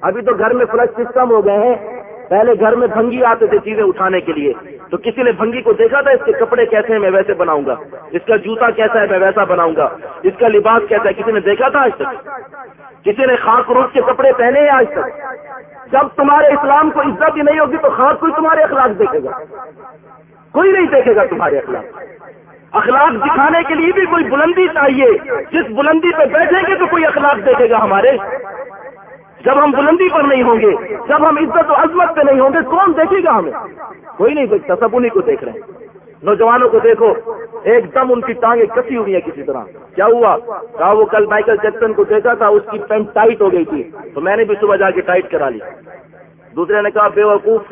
ابھی تو گھر میں فلش سسٹم ہو گئے ہیں۔ پہلے گھر میں بھنگی آتے تھے چیزیں اٹھانے کے لیے۔ تو کسی نے بھنگی کو دیکھا تھا، اس کے کپڑے کیسے ہیں، میں ویسے بناؤں گا۔ اس کا جوتا کیسا ہے، میں ویسا بناؤں گا۔ اس کا لباس کیسا ہے، کسی نے دیکھا تھا آج تک؟ کسی نے خاص روپ کے کپڑے پہنے ہیں آج تک؟ جب تمہارے اسلام کو عزت ہی نہیں ہوگی تو خاص کوئی تمہارے اخلاق دیکھے گا۔ کوئی نہیں دیکھے گا تمہارے اخلاق۔ اخلاق دکھانے کے لیے بھی کوئی بلندی چاہیے۔ جس بلندی پہ بیٹھیں گے تو کوئی اخلاق دیکھے گا ہمارے۔ جب ہم بلندی پر نہیں ہوں گے، جب ہم عزت و عظمت پہ نہیں ہوں گے، کون دیکھے گا ہمیں؟ کوئی نہیں دیکھتا سب انہیں کو دیکھ رہے ہیں۔ نوجوانوں کو دیکھو، ایک دم ان کی ٹانگیں کسی ہوئی ہیں کسی طرح۔ کیا ہوا؟ کہا وہ کل مائیکل جیکسن کو دیکھا تھا، اس کی پینٹ ٹائٹ ہو گئی تھی۔ تو میں نے بھی صبح جا کے ٹائٹ کرا لی۔ دوسرے نے کہا، بے وقوف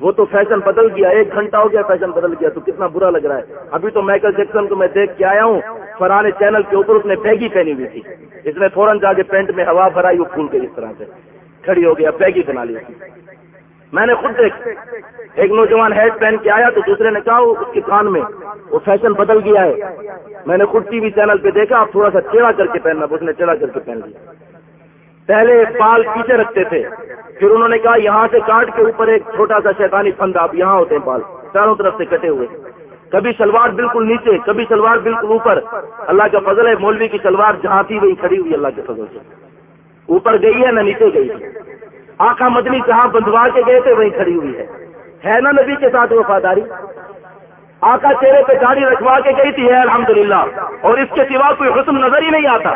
وہ تو فیشن بدل گیا، ایک گھنٹہ ہو گیا فیشن بدل گیا، تو کتنا برا لگ رہا ہے۔ ابھی تو مائیکل جیکسن کو میں دیکھ کے آیا ہوں فرانے چینل کے اوپر اس نے بیگی پہنی ہوئی تھی۔ اس نے فوراً جا کے پینٹ میں ہوا بھرائی، وہ پھول کے اس طرح سے۔ کھڑی ہو گیا بیگی بنا لی میں نے خود دیکھ، ایک نوجوان ہیڈ پہن کے آیا تو دوسرے نے کہا اس کے کان میں، وہ فیشن بدل گیا ہے۔ میں نے خود ٹی وی چینل پہ دیکھا آپ تھوڑا سا چیڑا کر کے پہننا اس نے چڑھا کر کے پہن لیا۔ پہلے بال پیچھے رکھتے تھے۔ پھر انہوں نے کہا، یہاں سے کاٹ کے اوپر ایک چھوٹا سا شیطانی فند آپ یہاں ہوتے ہیں بال چاروں طرف سے کٹے ہوئے۔ کبھی شلوار بالکل نیچے، کبھی شلوار بالکل اوپر۔ اللہ کا فضل ہے، مولوی کی شلوار جہاں تھی وہی کھڑی ہوئی، اللہ کے فضل سے۔ اوپر گئی ہے، نہ نیچے گئی۔ آقا مدنی جہاں بندوا کے گئے تھے، وہیں کھڑی ہوئی ہے نا نبی کے ساتھ وفاداری؟ آقا چہرے پہ گاڑی رکھوا کے گئی تھی ہے الحمدللہ. اور اس کے سوا کوئی حسن نظر ہی نہیں آتا۔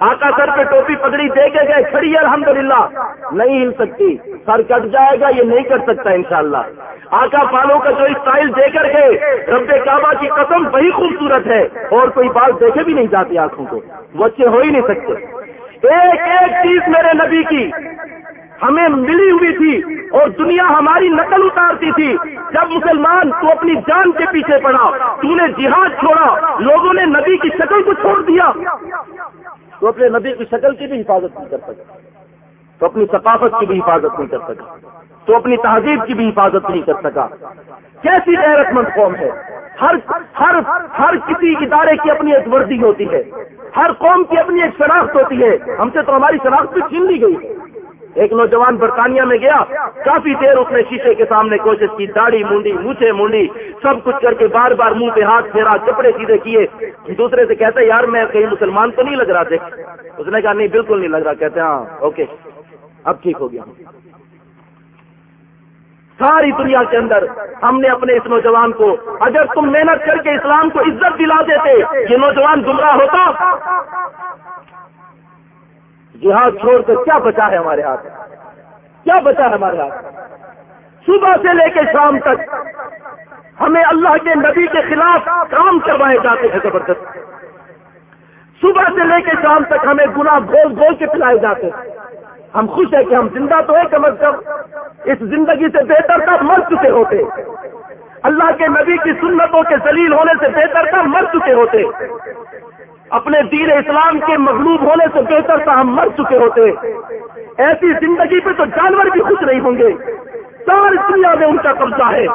آقا سر پہ ٹوپی پگڑی دے کے گئے، کھڑی ہے، الحمدللہ. نہیں ہل سکتی۔ سر کٹ جائے گا، یہ نہیں کر سکتا، انشاءاللہ۔ آقا بالوں کا جو اسٹائل دے کر گئے رب کعبہ کی قسم وہی خوبصورت ہے، اور کوئی بال دیکھے بھی نہیں جاتے آنکھوں کو۔ بچے ہو ہی نہیں سکتے۔ ایک ایک چیز میرے نبی کی۔ ہمیں ملی ہوئی تھی اور دنیا ہماری نقل اتارتی تھی۔ جب مسلمان تو اپنی جان کے پیچھے پڑا، تو نے جہاد چھوڑا، لوگوں نے نبی کی شکل کو چھوڑ دیا۔ تو اپنے نبی کی شکل کی بھی حفاظت نہیں کر سکا۔ تو اپنی ثقافت کی بھی حفاظت نہیں کر سکا۔ تو اپنی تہذیب کی بھی حفاظت نہیں کر سکا۔ کیسی غیرت مند قوم ہے؟ ہر ہر ہر کسی ادارے کی اپنی ایک وردی ہوتی ہے۔ ہر قوم کی اپنی ایک شناخت ہوتی ہے۔ ہم سے تو ہماری شناخت بھی چھین لی گئی۔ ایک نوجوان برطانیہ میں گیا، کافی دیر اس نے شیشے کے سامنے کوشش کی، داڑھی مونڈی مونچے مونڈی، سب کچھ کر کے بار بار منہ پہ ہاتھ پھیرا، کپڑے سیدھے کیے۔ دوسرے سے کہتے یار میں کہیں مسلمان تو نہیں لگ رہا، دیکھ۔ اس نے کہا، نہیں، بالکل نہیں لگ رہا، کہتے ہاں اوکے۔ اب ٹھیک ہو گیا۔ ساری دنیا کے اندر ہم نے اپنے اس نوجوان کو، اگر تم محنت کر کے اسلام کو عزت دلا دیتے، یہ نوجوان گمراہ ہوتا۔ جہاد چھوڑ کر کیا بچا ہے ہمارے ہاتھ؟ کیا بچا ہے ہمارے ہاتھ؟ صبح سے لے کے شام تک ہمیں اللہ کے نبی کے خلاف کام کروائے جاتے ہیں زبردست۔ صبح سے لے کے شام تک ہمیں گنا گول گول کے پلائے جاتے ہیں۔ ہم خوش ہیں کہ ہم زندہ تو ہیں کم از کم۔ اس زندگی سے بہتر تھا مر چکے ہوتے۔ اللہ کے نبی کی سنتوں کے ذلیل ہونے سے بہتر تھا مر چکے ہوتے۔ اپنے دین اسلام کے مغلوب ہونے سے بہتر تھا ہم مر چکے ہوتے، ایسی زندگی پہ تو جانور بھی خوش نہیں ہوں گے۔ ساری دنیا میں ان کا قبضہ ہے۔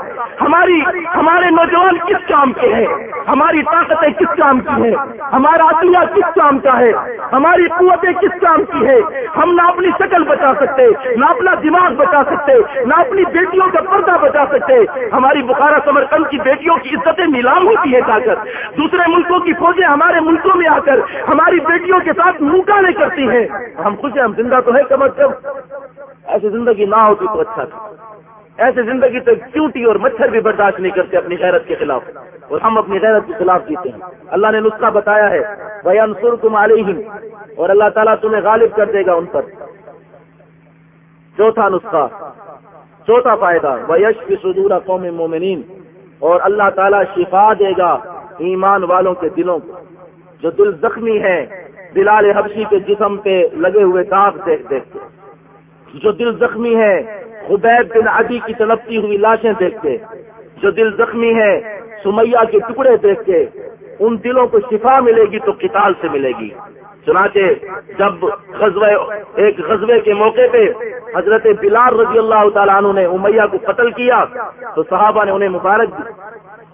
ہماری ہمارے نوجوان کس کام کے ہیں؟ ہماری طاقتیں کس کام کی ہیں؟ ہمارا عطیہ کس کام کا ہے؟ ہماری قوتیں کس کام کی ہے ہم نہ اپنی شکل بچا سکتے، نہ اپنا دماغ بچا سکتے، نہ اپنی بیٹیوں کا پردہ بچا سکتے۔ ہماری بخارا سمرکند کی بیٹیوں کی عزتیں نیلام ہوتی ہے جا کر دوسرے ملکوں کی فوجیں ہمارے ملکوں میں آ کر ہماری بیٹیوں کے ساتھ منہ کرتی ہیں۔ ہم خوش ہیں، ہم زندہ تو ہے کم از کم۔ ایسی زندگی نہ ہوتی تو اچھا تھا۔ ایسے زندگی تو چوٹی اور مچھر بھی برداشت نہیں کرتے اپنی غیرت کے خلاف۔ اور ہم اپنی غیرت کے خلاف جیتے ہیں۔ اللہ نے نسخہ بتایا ہے بیان سر تم اور اللہ تعالیٰ تمہیں غالب کر دے گا ان پر۔ چوتھا نسخہ، چوتھا فائدہ ویش کی سدورا قوم مومنین اور اللہ تعالیٰ شفا دے گا ایمان والوں کے دلوں کو۔ جو دل زخمی ہے دلال حبشی کے جسم پہ لگے ہوئے داغ دیکھ دیکھ کے۔ جو دل زخمی ہے خبیب بن عدی کی تلپتی ہوئی لاشیں دیکھ کے، جو دل زخمی ہے سمیہ کے ٹکڑے دیکھ کے، ان دلوں کو شفا ملے گی تو قتال سے ملے گی۔ چنانچہ جب غزوہ، ایک غزوے کے موقع پہ حضرت بلال رضی اللہ تعالیٰ عنہ نے امیہ کو قتل کیا، تو صحابہ نے انہیں مبارک دی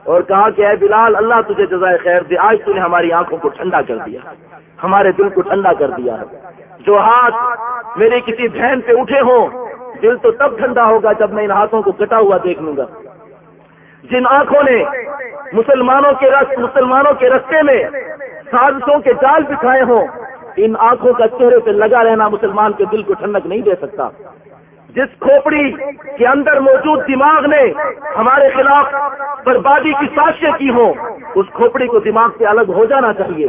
اور کہا کہ اے بلال، اللہ تجھے جزائے خیر دے، آج تو نے ہماری آنکھوں کو ٹھنڈا کر دیا، ہمارے دل کو ٹھنڈا کر دیا جو ہاتھ میری کسی بہن پہ اٹھے ہوں دل تو تب ٹھنڈا ہوگا جب میں ان ہاتھوں کو کٹا ہوا دیکھ لوں گا۔ جن آنکھوں نے مسلمانوں کے رست مسلمانوں کے رستے میں سازشوں کے جال بچھائے ہوں، ان آنکھوں کا چہرے پہ لگا رہنا مسلمان کے دل کو ٹھنڈک نہیں دے سکتا۔ جس کھوپڑی کے اندر موجود دماغ نے ہمارے خلاف بربادی کی سازشیں کی ہوں، اس کھوپڑی کو دماغ سے الگ ہو جانا چاہیے۔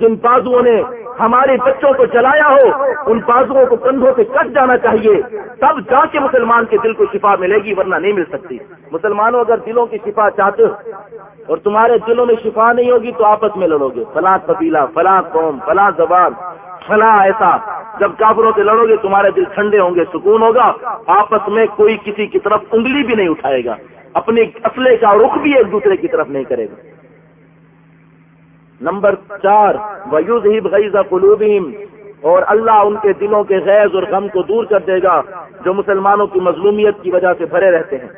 جن بازوؤں نے ہمارے بچوں کو جلایا ہو، ان بازوؤں کو کندھوں سے کٹ جانا چاہیے۔ تب جا کے مسلمان کے دل کو شفا ملے گی، ورنہ نہیں مل سکتی۔ مسلمانوں، اگر دلوں کی شفا چاہتے ہو اور تمہارے دلوں میں شفا نہیں ہوگی تو آپس میں لڑو گے۔ فلاں قبیلہ، فلاں قوم، فلاں زبان، فلاں ایسا۔ جب کافروں سے لڑو گے، تمہارے دل ٹھنڈے ہوں گے، سکون ہوگا۔ آپس میں کوئی کسی کی طرف انگلی بھی نہیں اٹھائے گا۔ اپنے اصلے کا رخ بھی ایک دوسرے کی طرف نہیں کرے گا۔ نمبر چار ویوز ہی بغیزہ قلوبہم اور اللہ ان کے دلوں کے غیظ اور غم کو دور کر دے گا، جو مسلمانوں کی مظلومیت کی وجہ سے بھرے رہتے ہیں۔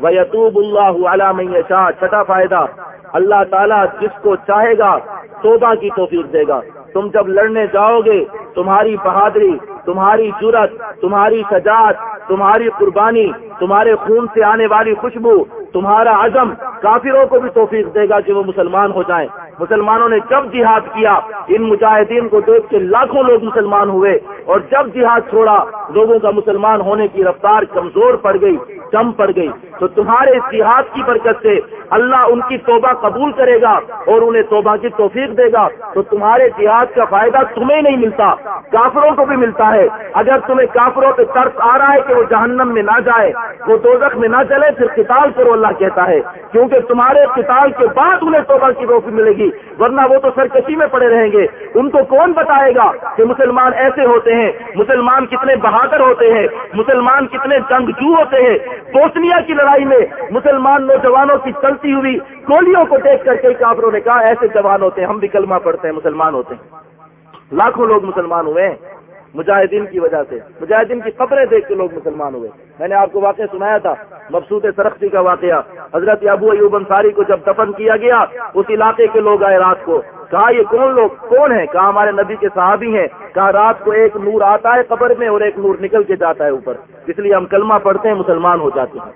وہ یتوب اللہ علام شاہ چھٹا فائدہ۔ اللہ تعالیٰ جس کو چاہے گا، توبہ کی توفیق دے گا۔ تم جب لڑنے جاؤ گے، تمہاری بہادری، تمہاری جرت تمہاری سجاعت تمہاری قربانی، تمہارے خون سے آنے والی خوشبو، تمہارا عزم کافروں کو بھی توفیق دے گا کہ وہ مسلمان ہو جائیں۔ مسلمانوں نے جب جہاد کیا، ان مجاہدین کو دیکھ کے لاکھوں لوگ مسلمان ہوئے اور جب جہاد چھوڑا، لوگوں کا مسلمان ہونے کی رفتار کمزور پڑ گئی کم پڑ گئی۔ تو تمہارے اس جہاد کی برکت سے اللہ ان کی توبہ قبول کرے گا اور انہیں توبہ کی توفیق دے گا۔ تو تمہارے جہاد کا فائدہ تمہیں نہیں ملتا، کافروں کو بھی ملتا ہے۔ اگر تمہیں کافروں پہ ترس آ رہا ہے کہ وہ جہنم میں نہ جائے، وہ دوزخ میں نہ چلے، پھر قتال کرو، اللہ کہتا ہے۔ کیونکہ تمہارے قتال کے بعد انہیں توبہ کی روفی ملے گی۔ ورنہ وہ تو سرکشی میں پڑے رہیں گے۔ ان کو کون بتائے گا کہ مسلمان ایسے ہوتے ہیں؟ مسلمان کتنے بہادر ہوتے ہیں؟ مسلمان کتنے جنگجو ہوتے ہیں؟ بوسنیا کی لڑائی میں مسلمان نوجوانوں کی چلتی ہوئی گولیوں کو دیکھ کر کے کافروں نے کہا، ایسے جوان ہوتے ہیں، ہم بھی کلمہ پڑھتے ہیں، مسلمان ہوتے ہیں۔ لاکھوں لوگ مسلمان ہوئے ہیں۔ مجاہدین کی وجہ سے، مجاہدین کی خبریں دیکھ کے لوگ مسلمان ہوئے۔ میں نے آپ کو واقعہ سنایا تھا، مبسوط سرختی کا واقعہ۔ حضرت ابو ایوب انصاری کو جب دفن کیا گیا، اس علاقے کے لوگ آئے رات کو۔ کہا، یہ کون لوگ؟ کون ہیں؟ کہا، ہمارے نبی کے صحابی ہیں۔ کہا، رات کو ایک نور آتا ہے قبر میں اور ایک نور نکل کے جاتا ہے اوپر۔ اس لیے ہم کلمہ پڑھتے ہیں، مسلمان ہو جاتے ہیں۔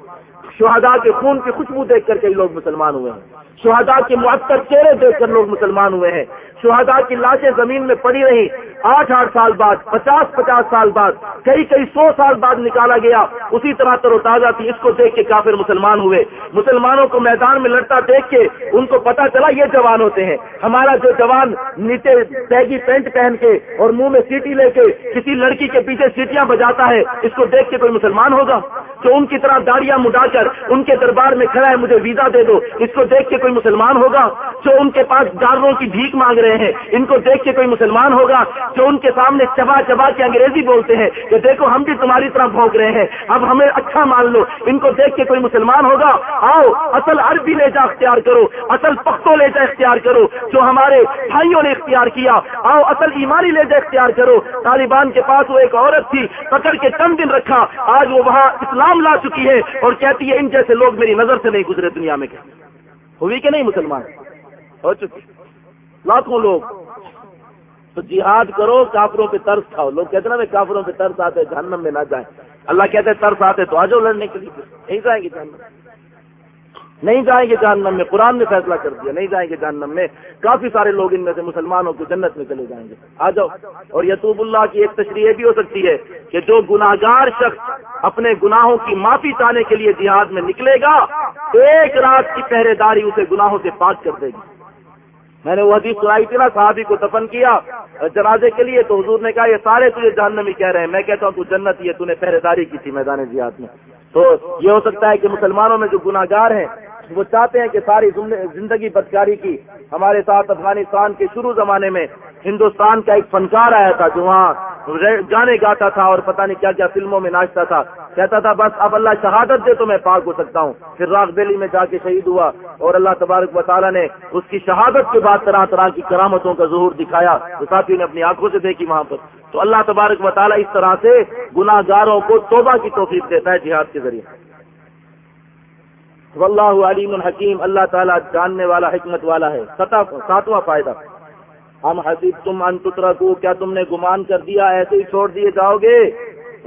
شہدا کے خون کی خوشبو دیکھ کر کئی لوگ مسلمان ہوئے ہیں۔ شہدا کے معطر چہرے دیکھ کر لوگ مسلمان ہوئے ہیں۔ شہدا کی لاشیں زمین میں پڑی رہی۔ آٹھ آٹھ سال بعد، پچاس پچاس سال بعد، کئی کئی سو سال بعد نکالا گیا۔ اسی طرح تر و تازہ تھی۔ اس کو دیکھ کے کافر مسلمان ہوئے۔ مسلمانوں کو میدان میں لڑتا دیکھ کے ان کو پتا چلا یہ جوان ہوتے ہیں۔ ہمارا جو جوان نیچے تیگی پینٹ پہن کے اور منہ میں سیٹی لے کے کسی لڑکی کے پیچھے سیٹیاں بجاتا ہے، اس کو دیکھ کے کوئی مسلمان ہوگا؟ جو ان کی طرح داڑیاں مڈا کر، ان کے دربار میں کھڑا ہے، مجھے ویزا دے دو۔ اس کو دیکھ کے کوئی مسلمان ہوگا جو ان کے پاس ڈالروں کی بھیک مانگ رہے ہیں؟ ان کو دیکھ کے کوئی مسلمان ہوگا جو ان کے سامنے چبا چبا کے انگریزی بولتے ہیں؟ کہ دیکھو ہم بھی تمہاری طرح بھونک رہے ہیں، اب ہمیں اچھا مان لو۔ ان کو دیکھ کے کوئی مسلمان ہوگا؟ آؤ، اصل عربی لے جا اختیار کرو، اصل پختوں لے جا اختیار کرو، جو ہمارے بھائیوں نے اختیار کیا۔ آؤ، اصل ایمانی لے جا اختیار کرو۔ طالبان کے پاس وہ ایک عورت تھی، پکڑ کے چند دن رکھا، آج وہ وہاں اسلام لا چکی ہے اور کہتی ہے، ان جیسے لوگ میری نظر سے نہیں گزرے دنیا میں۔ ہوئی کہ نہیں مسلمان؟ ہو چکی۔ لاکھوں لوگ۔ تو جہاد کرو، کافروں پہ ترس کھاؤ۔ لوگ کہتے نا کافروں پہ ترس آتے جہنم میں نہ جائیں۔ اللہ کہتے ترس آتے تو آ جاؤ لڑنے کے لیے۔ نہیں جائیں گے جہنم۔ نہیں جائیں گے جہنم میں۔ قرآن نے فیصلہ کر دیا، نہیں جائیں گے جہنم میں۔ کافی سارے لوگ ان میں سے مسلمانوں کو جنت میں چلے جائیں گے۔ آ جاؤ۔ اور یتوب اللہ کی ایک تشریح بھی ہو سکتی ہے کہ جو گناگار شخص اپنے گناہوں کی معافی چاہنے کے لیے جہاد میں نکلے گا، ایک رات کی پہرے داری اسے گناہوں سے پاک کر دے گی۔ میں نے وہ حدیث سنائی تھی نا، صحابی کو دفن کیا جنازے کے لیے تو حضور نے کہا، یہ سارے تجھے جہنمی کہہ رہے ہیں۔ میں کہتا ہوں تو جنت یہ تو نے پہرے داری کی تھی میدان جہاد میں۔ تو یہ ہو سکتا ہے کہ مسلمانوں میں جو گناگار ہیں، وہ چاہتے ہیں کہ ساری زندگی بدکاری کی۔ ہمارے ساتھ افغانستان کے شروع زمانے میں ہندوستان کا ایک فنکار آیا تھا جو وہاں گانے گاتا تھا اور پتہ نہیں کیا کیا فلموں میں ناچتا تھا۔ کہتا تھا، بس اب اللہ شہادت دے تو میں پاک ہو سکتا ہوں۔ پھر راک بیلی میں جا کے شہید ہوا اور اللہ تبارک و تعالیٰ نے اس کی شہادت کے بعد طرح طرح کی کرامتوں کا ظہور دکھایا۔ تو ساتھی نے اپنی آنکھوں سے دیکھی وہاں پر۔ تو اللہ تبارک و تعالیٰ اس طرح سے گناہ گاروں کو توبہ کی توفیق دیتا ہے جہاد کے ذریعے۔ واللہ علیم الحکیم اللہ تعالیٰ جاننے والا، حکمت والا ہے۔ ساتواں فائدہ۔ ہم حسیب تم انترا کو کیا تم نے گمان کر دیا؟ ایسے ہی چھوڑ دیے جاؤ گے۔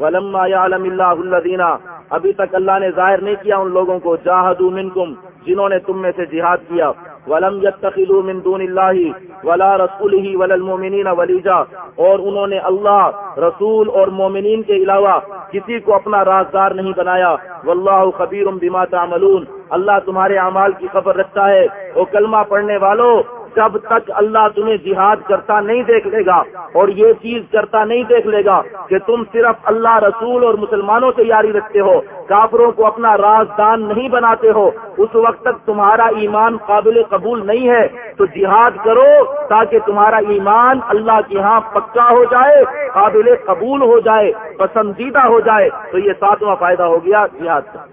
ولما علم اللہ اللہ ابھی تک اللہ نے ظاہر نہیں کیا ان لوگوں کو جاہد منکم، جنہوں نے تم میں سے جہاد کیا۔ ولم يتخذوا من دون اللہ ولا رسوله ولا المؤمنین ولیجا اور انہوں نے اللہ، رسول اور مومنین کے علاوہ کسی کو اپنا رازدار نہیں بنایا۔ واللہ خبیر بما تعملون۔ اللہ تمہارے اعمال کی خبر رکھتا ہے۔ وہ کلمہ پڑھنے والوں جب تک اللہ تمہیں جہاد کرتا نہیں دیکھ لے گا اور یہ چیز کرتا نہیں دیکھ لے گا کہ تم صرف اللہ رسول اور مسلمانوں سے یاری رکھتے ہو، کافروں کو اپنا رازدان نہیں بناتے ہو۔ اس وقت تک تمہارا ایمان قابل قبول نہیں ہے۔ تو جہاد کرو تاکہ تمہارا ایمان اللہ کے ہاں پکا ہو جائے، قابل قبول ہو جائے، پسندیدہ ہو جائے۔ تو یہ ساتواں فائدہ ہو گیا جہاد کا۔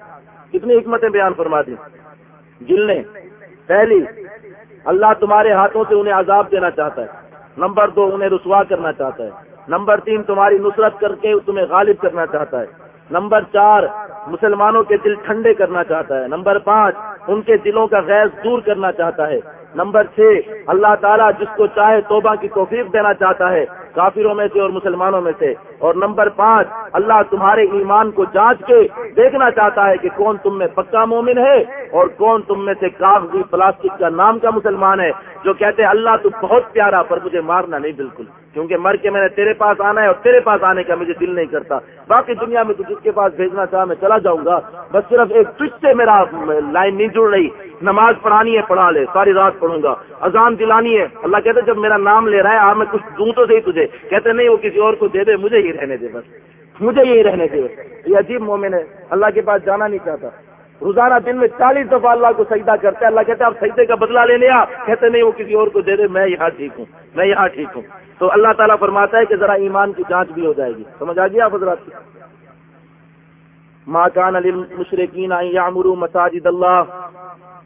کتنی حکمتیں بیان فرما دی۔ جل نے پہلی اللہ تمہارے ہاتھوں سے انہیں عذاب دینا چاہتا ہے۔ نمبر دو، انہیں رسوا کرنا چاہتا ہے۔ نمبر تین، تمہاری نصرت کر کے تمہیں غالب کرنا چاہتا ہے۔ نمبر چار، مسلمانوں کے دل ٹھنڈے کرنا چاہتا ہے۔ نمبر پانچ، ان کے دلوں کا غیر دور کرنا چاہتا ہے۔ نمبر چھ، اللہ تعالیٰ جس کو چاہے توبہ کی توفیق دینا چاہتا ہے، کافروں میں سے اور مسلمانوں میں سے۔ اور نمبر پانچ، اللہ تمہارے ایمان کو جانچ کے دیکھنا چاہتا ہے کہ کون تم میں پکا مومن ہے اور کون تم میں سے کاغذی پلاسٹک کا نام کا مسلمان ہے، جو کہتے ہیں، اللہ تو بہت پیارا پر مجھے مارنا نہیں، بالکل۔ کیونکہ مر کے میں نے تیرے پاس آنا ہے اور تیرے پاس آنے کا مجھے دل نہیں کرتا۔ باقی دنیا میں تو جس کے پاس بھیجنا چاہ میں چلا جاؤں گا، بس صرف ایک ٹوٹ سے میرا لائن نہیں جڑ رہی۔ نماز پڑھانی ہے، پڑھا لے، ساری رات پڑھوں گا۔ اذان دلانی ہے۔ اللہ کہتے جب میرا نام لے رہا ہے آپ میں کچھ دوں تو صحیح تجھے۔ کہتے نہیں، وہ کسی اور کو دے دے، مجھے ہی رہنے دے بس۔ مجھے یہی رہنے دے۔ یہ عجیب مومن ہے۔ اللہ کے پاس جانا نہیں چاہتا۔ روزانہ دن میں چالیس دفعہ اللہ کو سجدہ کرتے ہیں۔ اللہ کہتے ہیں، آپ سجدے کا بدلہ لے لیا کہتے نہیں، وہ کسی اور کو دے دے، میں یہاں ٹھیک ہوں، میں یہاں ٹھیک ہوں۔ تو اللہ تعالیٰ فرماتا ہے کہ ذرا ایمان کی جانچ بھی ہو جائے گی۔ سمجھ آ گیا حضرات؟ ماں کان علی مشرقین یامرو مساجد اللہ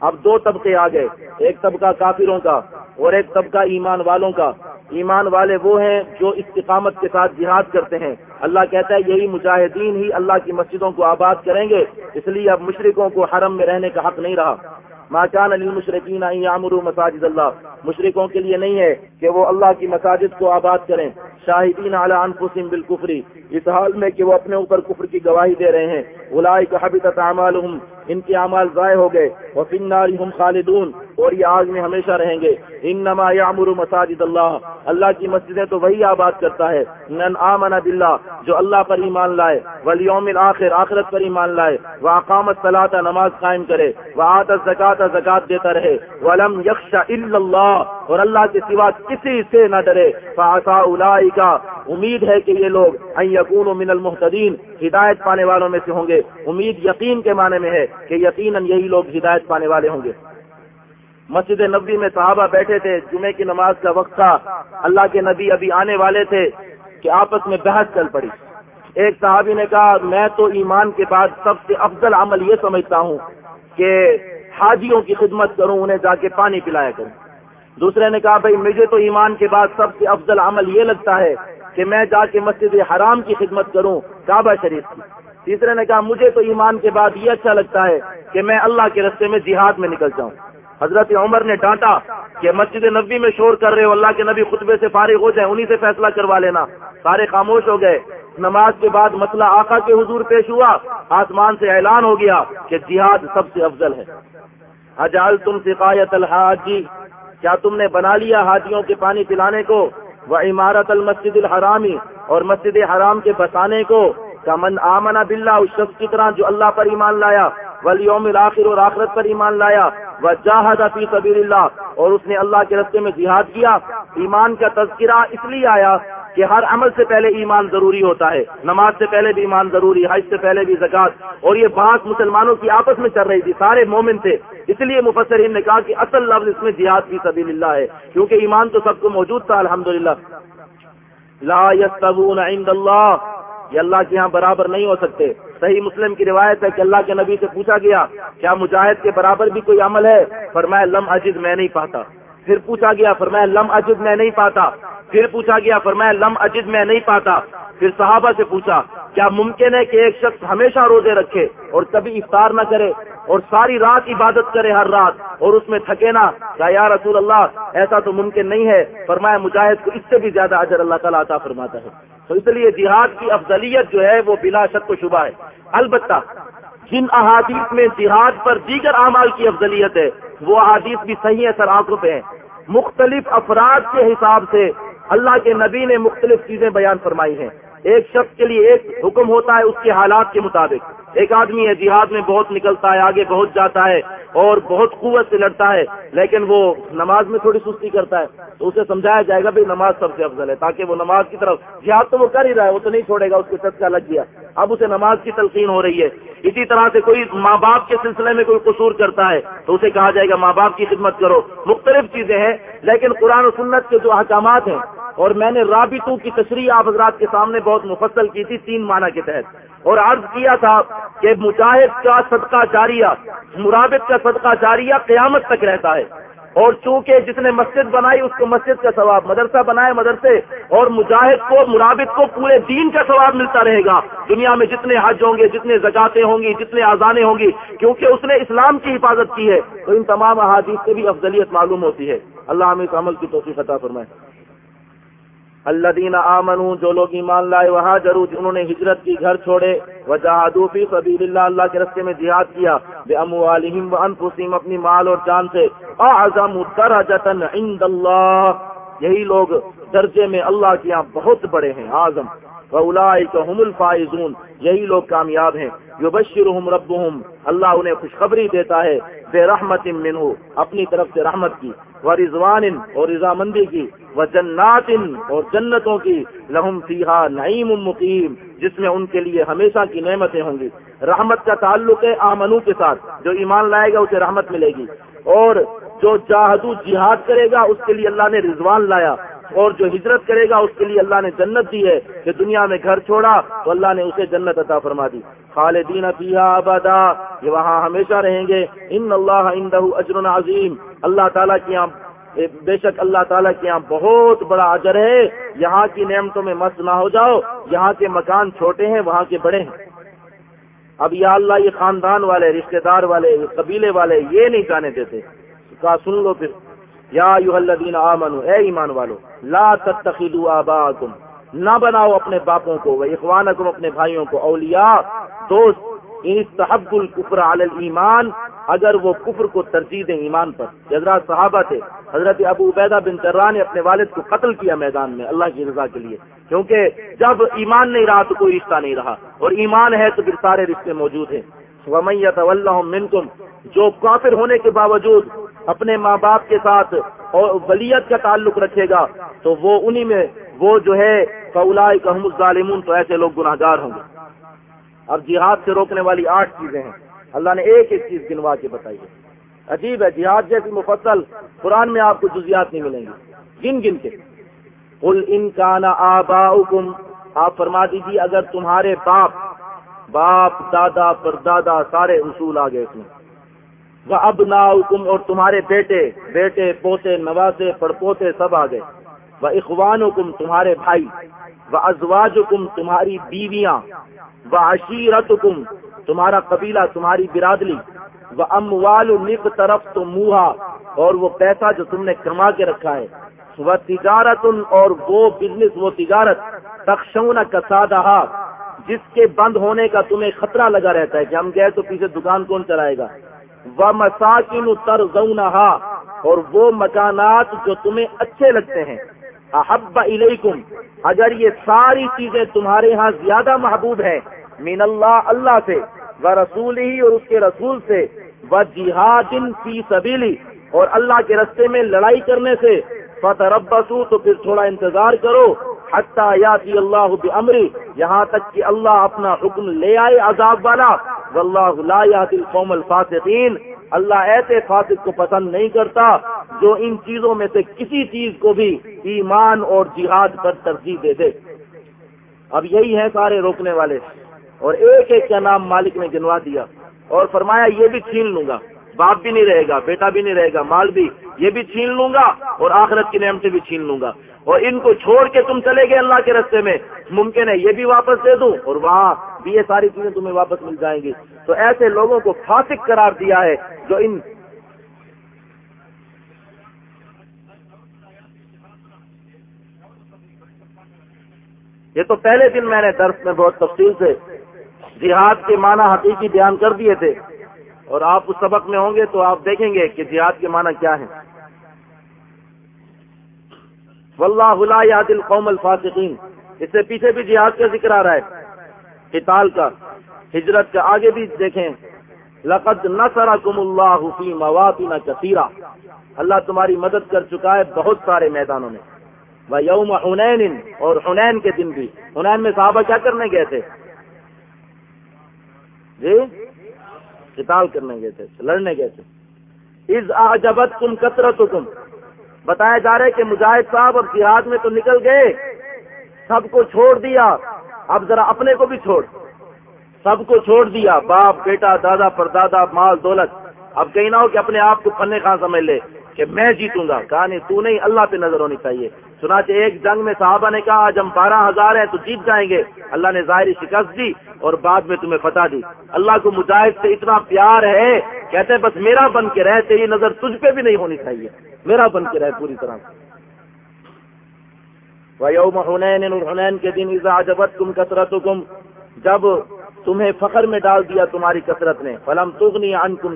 اب دو طبقے آ گئے، ایک طبقہ کافروں کا اور ایک طبقہ ایمان والوں کا۔ ایمان والے وہ ہیں جو استقامت کے ساتھ جہاد کرتے ہیں۔ اللہ کہتا ہے، یہی مجاہدین ہی اللہ کی مسجدوں کو آباد کریں گے، اس لیے اب مشرقوں کو حرم میں رہنے کا حق نہیں رہا۔ ماکان علی مشرقین عامر مساجد اللہ۔ مشرقوں کے لیے نہیں ہے کہ وہ اللہ کی مساجد کو آباد کریں۔ شاہدین اعلی انفسم بالکفری اس حال میں کہ وہ اپنے اوپر کفر کی گواہی دے رہے ہیں۔ غلائی کا حبیت اعمالهم ان کے اعمال ضائع ہو گئے۔ وہ فناری ہم خالدون، اور یہ آگ میں ہمیشہ رہیں گے۔ ان نما یامر مساجد اللہ اللہ کی مسجدیں تو وہی آباد کرتا ہے۔ نن آمن بلّہ جو اللہ پر ایمان لائے۔ ولیوم آخر آخرت پر ایمان لائے۔ وہ اقامت صلاح نماز قائم کرے۔ وہ آت زکات زکات دیتا رہے۔ ولم یکش اللہ، اور اللہ کے سوا کسی سے نہ ڈرے۔ فاسا کا امید ہے کہ یہ لوگ یقون من المحتدین ہدایت پانے والوں میں سے ہوں گے۔ امید یقین کے معنی میں ہے کہ یقیناً یہی لوگ ہدایت پانے والے ہوں گے۔ مسجد نبی میں صحابہ بیٹھے تھے جمعے کی نماز کا وقت تھا۔ اللہ کے نبی ابھی آنے والے تھے کہ آپس میں بحث چل پڑی۔ ایک صحابی نے کہا، میں تو ایمان کے بعد سب سے افضل عمل یہ سمجھتا ہوں کہ حاجیوں کی خدمت کروں، انہیں جا کے پانی پلایا کروں۔ دوسرے نے کہا، بھائی مجھے تو ایمان کے بعد سب سے افضل عمل یہ لگتا ہے کہ میں جا کے مسجد حرام کی خدمت کروں، کعبہ شریف کی۔ تیسرے نے کہا، مجھے تو ایمان کے بعد یہ اچھا لگتا ہے کہ میں اللہ کے رستے میں جہاد میں نکل جاؤں۔ حضرت عمر نے ڈانٹا کہ مسجد نبی میں شور کر رہے ہو، اللہ کے نبی خطبے سے فارغ ہو جائے انہی سے فیصلہ کروا لینا۔ سارے خاموش ہو گئے۔ نماز کے بعد مسئلہ آقا کے حضور پیش ہوا۔ آسمان سے اعلان ہو گیا کہ جہاد سب سے افضل ہے۔ اجال تم سفایت الحاجی، کیا تم نے بنا لیا حاجیوں کے پانی پلانے کو؟ وہ عمارت المسجد الحرامی، اور مسجد حرام کے بسانے کو۔ کمن آمنا بلّہ اس شخص کی طرح جو اللہ پر ایمان لایا ولیوم الآخر اور آخرت پر ایمان لایا وہ جاہد فی سبیل اللہ اور اس نے اللہ کے رستے میں جہاد کیا، ایمان کا تذکرہ اس لیے آیا کہ ہر عمل سے پہلے ایمان ضروری ہوتا ہے، نماز سے پہلے بھی ایمان ضروری، حج سے پہلے بھی زکات اور یہ بات مسلمانوں کی آپس میں چل رہی تھی، سارے مومن تھے، اس لیے مفسرین نے کہا کہ اصل لفظ اس میں جہاد فی سبیل اللہ ہے، کیونکہ ایمان تو سب کو موجود تھا الحمد لا یستبون عند اللہ یہ اللہ کے یہاں برابر نہیں ہو سکتے۔ صحیح مسلم کی روایت ہے کہ اللہ کے نبی سے پوچھا گیا، کیا مجاہد کے برابر بھی کوئی عمل ہے؟ فرمایا، لم عجیز میں نہیں پاتا۔ پھر پوچھا گیا، فرمایا، لم اجد، میں نہیں پاتا۔ پھر پوچھا گیا، فرمایا، لم اجد، میں نہیں پاتا۔ پھر صحابہ سے پوچھا، کیا ممکن ہے کہ ایک شخص ہمیشہ روزے رکھے اور کبھی افطار نہ کرے اور ساری رات عبادت کرے ہر رات اور اس میں تھکے نہ؟ کیا یا رسول اللہ، ایسا تو ممکن نہیں ہے۔ فرمایا، مجاہد کو اس سے بھی زیادہ اجر اللہ تعالیٰ عطا فرماتا ہے۔ تو اس لیے جہاد کی افضلیت جو ہے، وہ بلا شک و شبہ ہے۔ البتہ جن احادیث میں جہاد پر دیگر اعمال کی افضلیت ہے، وہ احادیث بھی صحیح اثر سر پہ ہیں۔ مختلف افراد کے حساب سے اللہ کے نبی نے مختلف چیزیں بیان فرمائی ہیں۔ ایک شخص کے لیے ایک حکم ہوتا ہے اس کے حالات کے مطابق۔ ایک آدمی ہے، جہاد میں بہت نکلتا ہے، آگے پہنچ جاتا ہے اور بہت قوت سے لڑتا ہے، لیکن وہ نماز میں تھوڑی سستی کرتا ہے۔ تو اسے سمجھایا جائے گا بھائی نماز سب سے افضل ہے، تاکہ وہ نماز کی طرف جہاد تو وہ کر ہی رہا ہے، وہ تو نہیں چھوڑے گا، اس کے چسکا لگ گیا اب اسے نماز کی تلقین ہو رہی ہے۔ اسی طرح سے کوئی ماں باپ کے سلسلے میں کوئی قصور کرتا ہے، تو اسے کہا جائے گا، ماں باپ کی خدمت کرو۔ مختلف چیزیں ہیں، لیکن قرآن و سنت کے جو احکامات ہیں اور میں نے رابطوں کی تشریح آپ حضرات کے سامنے بہت مفصل کی تھی تین معنی کے تحت اور عرض کیا تھا کہ مجاہد کا صدقہ جاریہ، مرابط کا صدقہ جاریہ قیامت تک رہتا ہے۔ اور چونکہ جس نے مسجد بنائی، اس کو مسجد کا ثواب، مدرسہ بنائے مدرسے، اور مجاہد کو، مرابط کو پورے دین کا ثواب ملتا رہے گا۔ دنیا میں جتنے حج ہوں گے، جتنے زکاتے ہوں گی، جتنے آزانے ہوں گی، کیونکہ اس نے اسلام کی حفاظت کی ہے، تو ان تمام احادیث سے بھی افضلیت معلوم ہوتی ہے۔ اللہ ہمیں اس عمل کی توفیق عطا فرمائے۔ اللہ دینا آمن جو لوگ ایمان لائے، وہاں ضرور جنہوں نے ہجرت کی، گھر چھوڑے وہ جہادوفی سبیل اللہ اللہ کے رستے میں جہاد کیا بے امو عالم انفسیم اپنی مال اور جان سے، اعظم عند اللہ۔ یہی لوگ درجے میں اللہ کے یہاں بہت بڑے ہیں، اعظم۔ هم الفائزون، یہی لوگ کامیاب ہیں۔ جو بشرحم رب اللہ انہیں خوشخبری دیتا ہے، بے رحمت منہ اپنی طرف سے رحمت کی وہ رضوان اور رضامندی کی وہ جنات اور جنتوں کی، لہم سیاح نعیم مقیم، جس میں ان کے لیے ہمیشہ کی نعمتیں ہوں گی۔ رحمت کا تعلق ہے آمنو کے ساتھ، جو ایمان لائے گا اسے رحمت ملے گی۔ اور جو جاہدو جہاد کرے گا، اس کے لیے اللہ نے رضوان لایا۔ اور جو ہجرت کرے گا اس کے لیے اللہ نے جنت دی ہے کہ دنیا میں گھر چھوڑا تو اللہ نے اسے جنت عطا فرما دی۔ خالدین فیہا آبادا یہ وہاں ہمیشہ رہیں گے۔ ان اللہ عندہ اجر عظیم۔ اللہ تعالیٰ کی یہاں بے شک اللہ تعالیٰ کے یہاں بہت بڑا اجر ہے۔ یہاں کی نعمتوں میں مست نہ ہو جاؤ۔ یہاں کے مکان چھوٹے ہیں، وہاں کے بڑے ہیں۔ اب یا اللہ، یہ خاندان والے، رشتہ دار والے، قبیلے والے یہ نہیں جانے دیتے۔ کہا، سن لو پھر۔ یا یو الذین آمنو اے ایمان والو لا تتخذوا آباءکم، نہ بناؤ اپنے باپوں کو وہ اخوانکم اپنے بھائیوں کو، اولیاء، دوست استحب الکفر علی الایمان، اگر وہ کفر کو ترجیح دیں ایمان پر۔ حضرات صحابہ تھے، حضرت ابو عبیدہ بن طرح نے اپنے والد کو قتل کیا میدان میں، اللہ کی رضا کے لیے۔ کیونکہ جب ایمان نہیں رہا تو کوئی رشتہ نہیں رہا، اور ایمان ہے تو پھر سارے رشتے موجود ہیں۔ ومیت منکم جو کافر ہونے کے باوجود اپنے ماں باپ کے ساتھ اور ولیت کا تعلق رکھے گا، تو وہ انہی میں، وہ جو ہے فولا کہم الظالمون، تو ایسے لوگ گناہ گار ہوں گے۔ اب جہاد سے روکنے والی آٹھ چیزیں ہیں۔ اللہ نے ایک ایک چیز گنوا کے بتائی ہے۔ عجیب ہے، جہاد جیسی مفصل قرآن میں آپ کو جزیات نہیں ملیں گی۔ گن گن کے۔ کل ان کا نا آپ فرما دیجیے اگر تمہارے باپ باپ، دادا پر دادا سارے اصول آ گئے اس میں وہ اب حکم اور تمہارے بیٹے بیٹے، پوتے، نوازے، پڑپوتے سب آ گئے۔ وہ اخوان حکم تمہارے بھائی، وہ ازواج حکم تمہاری بیویاں، وہ عشیرت حکم تمہارا قبیلہ، تمہاری برادری۔ وہ ام نک طرف تو موہا، اور وہ پیسہ جو تم نے کما کے رکھا ہے۔ وہ تجارت اور وہ بزنس وہ تجارت تخشون کا جس کے بند ہونے کا تمہیں خطرہ لگا رہتا ہے کہ ہم گئے تو پیچھے دکان کون چلائے گا؟ وہ مساکن اتر اور وہ مکانات جو تمہیں اچھے لگتے ہیں۔ احب علیکم اگر یہ ساری چیزیں تمہارے ہاں زیادہ محبوب ہیں مین اللہ اللہ سے وہ رسول ہی اور اس کے رسول سے وہ جہاد فی سبیلی اور اللہ کے رستے میں لڑائی کرنے سے فتح ربسو تو پھر تھوڑا انتظار کرو۔ حتیٰ یاتی اللہ بمری یہاں تک کہ اللہ اپنا حکم لے آئے عذاب والا. واللہ لا یاتی القوم الفاسقین. اللہ ایسے فاسق کو پسند نہیں کرتا جو ان چیزوں میں سے کسی چیز کو بھی ایمان اور جہاد پر ترجیح دے دے. اب یہی ہے سارے روکنے والے. اور ایک ایک کا نام مالک نے گنوا دیا. اور فرمایا یہ بھی چھین لوں گا. باپ بھی نہیں رہے گا، بیٹا بھی نہیں رہے گا، مال بھی، یہ بھی چھین لوں گا اور آخرت کی نعمتیں بھی چھین لوں گا۔ اور ان کو چھوڑ کے تم چلے گئے اللہ کے رستے میں، ممکن ہے یہ بھی واپس دے دوں اور وہاں بھی یہ ساری چیزیں تمہیں واپس مل جائیں گی۔ تو ایسے لوگوں کو فاسق قرار دیا ہے جو ان یہ تو پہلے دن میں نے درس میں بہت تفصیل سے جہاد کے معنی حقیقی بیان کر دیے تھے۔ اور آپ اس سبق میں ہوں گے تو آپ دیکھیں گے کہ جہاد کے معنی کیا ہے واللہ لا یاد القوم الفاصقین اس سے پیچھے بھی جہاد کا ذکر آ رہا ہے۔ قتال کا، ہجرت کا۔ آگے بھی دیکھیں۔ لقد نصرکم اللہ فی مواطن کثیرہ۔ اللہ تمہاری مدد کر چکا ہے بہت سارے میدانوں میں۔ وہ یوم حنین اور حنین کے دن بھی۔ حنین میں صحابہ کیا کرنے گئے تھے؟ جی؟ قتال کرنے گئے تھے، لڑنے گئے تھے۔ از آجبت تم کثرت تم بتایا جا رہا ہے کہ مجاہد صاحب اب جہاد میں تو نکل گئے۔ سب کو چھوڑ دیا۔ اب ذرا اپنے کو بھی چھوڑ۔ سب کو چھوڑ دیا۔ باپ، بیٹا، دادا، پردادا، مال، دولت۔ اب کہیں نہ ہو کہ اپنے آپ کو پنے خان سمجھ لے کہ میں جیتوں گا۔ کہا نہیں، تو نہیں، اللہ پہ نظر ہونی چاہیے۔ سناچہ ایک جنگ میں صحابہ نے کہا، آج ہم بارہ ہزار ہیں تو جیت جائیں گے۔ اللہ نے ظاہری شکست دی اور بعد میں تمہیں فتح دی۔ اللہ کو مجاہد سے اتنا پیار ہے، کہتے ہیں، بس میرا بن کے رہے، تیری نظر تجھ پہ بھی نہیں ہونی چاہیے۔ میرا بن کے رہے پوری طرح۔ حنین کے دن جبت تم کثرت جب تمہیں فخر میں ڈال دیا تمہاری کثرت نے۔ فلم تغنی ان تم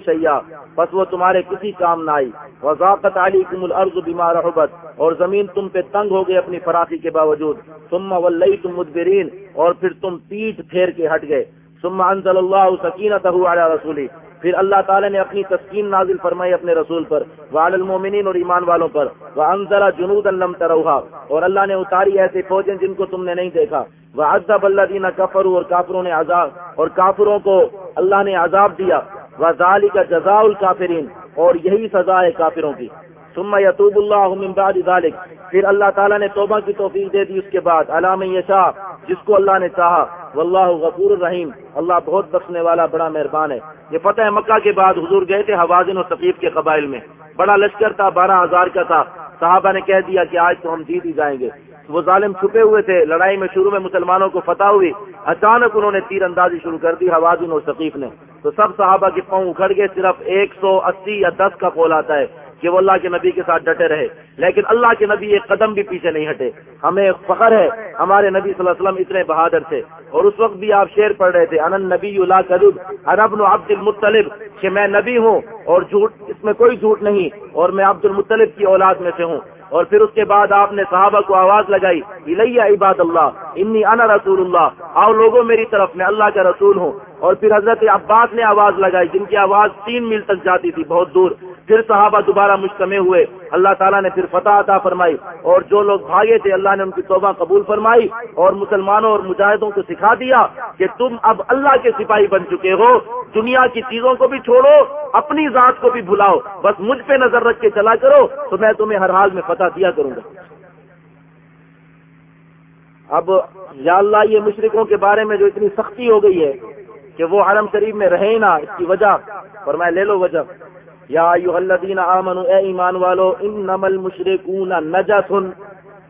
بس وہ تمہارے کسی کام نہ آئی۔ وضاقت علی کم الرض بیمار رحبت۔ اور زمین تم پہ تنگ ہو گئی اپنی فراخی کے باوجود۔ تم ولئی مدبرین اور پھر تم پیٹ پھیر کے ہٹ گئے۔ ثم انزل اللہ سکینت علی رسولی پھر اللہ تعالی نے اپنی تسکین نازل فرمائی اپنے رسول پر۔ وعل المومنین اور ایمان والوں پر۔ وانزل جنودا لم تروها۔ اور اللہ نے اتاری ایسے فوجیں جن کو تم نے نہیں دیکھا۔ وعذب الذين كفروا اور کافروں نے عذاب، اور کافروں کو اللہ نے عذاب دیا، وذالک جزاء الکافرین، اور یہی سزا ہے کافروں کی۔ ثم يتوب الله من بعد ذلك پھر اللہ تعالیٰ نے توبہ کی توفیق دے دی اس کے بعد علام یشاء، جس کو اللہ نے چاہا۔ واللہ غفور الرحیم، اللہ بہت بخشنے والا، بڑا مہربان ہے۔ یہ فتح مکہ کے بعد حضور گئے تھے حوازن اور ثقیف کے قبائل میں۔ بڑا لشکر تھا، بارہ ہزار کا تھا۔ صحابہ نے کہہ دیا کہ آج تو ہم جیت ہی جائیں گے۔ وہ ظالم چھپے ہوئے تھے، لڑائی میں شروع میں مسلمانوں کو فتح ہوئی۔ اچانک انہوں نے تیر اندازی شروع کر دی، حوازن اور ثقیف نے۔ تو سب صحابہ کے پاؤں اکھڑ گئے، صرف ایک سو اسی یا دس کا کول آتا ہے کہ وہ اللہ کے نبی کے ساتھ ڈٹے رہے۔ لیکن اللہ کے نبی ایک قدم بھی پیچھے نہیں ہٹے۔ ہمیں فخر ہے، ہمارے نبی صلی اللہ علیہ وسلم اتنے بہادر تھے۔ اور اس وقت بھی آپ شیر پڑھ رہے تھے انن نبی اللہ کرب اربن عبد المطلب. کہ میں نبی ہوں اور جھوٹ، اس میں کوئی جھوٹ نہیں، اور میں عبد المطلب کی اولاد میں سے ہوں۔ اور پھر اس کے بعد آپ نے صحابہ کو آواز لگائی، الیہ عباد اللہ، انی انا رسول اللہ. آؤ لوگوں میری طرف، میں اللہ کا رسول ہوں۔ اور پھر حضرت عباس نے آواز لگائی، جن کی آواز تین میل تک جاتی تھی، بہت دور۔ پھر صحابہ دوبارہ مجتمع ہوئے۔ اللہ تعالیٰ نے پھر فتح عطا فرمائی۔ اور جو لوگ بھاگے تھے، اللہ نے ان کی توبہ قبول فرمائی۔ اور مسلمانوں اور مجاہدوں کو سکھا دیا کہ تم اب اللہ کے سپاہی بن چکے ہو۔ دنیا کی چیزوں کو بھی چھوڑو، اپنی ذات کو بھی بھلاؤ۔ بس مجھ پہ نظر رکھ کے چلا کرو، تو میں تمہیں ہر حال میں فتح دیا کروں گا۔ اب یا اللہ، یہ مشرقوں کے بارے میں جو اتنی سختی ہو گئی ہے کہ وہ حرم شریف میں رہے نا اس کی وجہ۔ اور میں لے لو وجہ۔ یا الذین آمنوا اے ایمان والو انما المشرکون نجس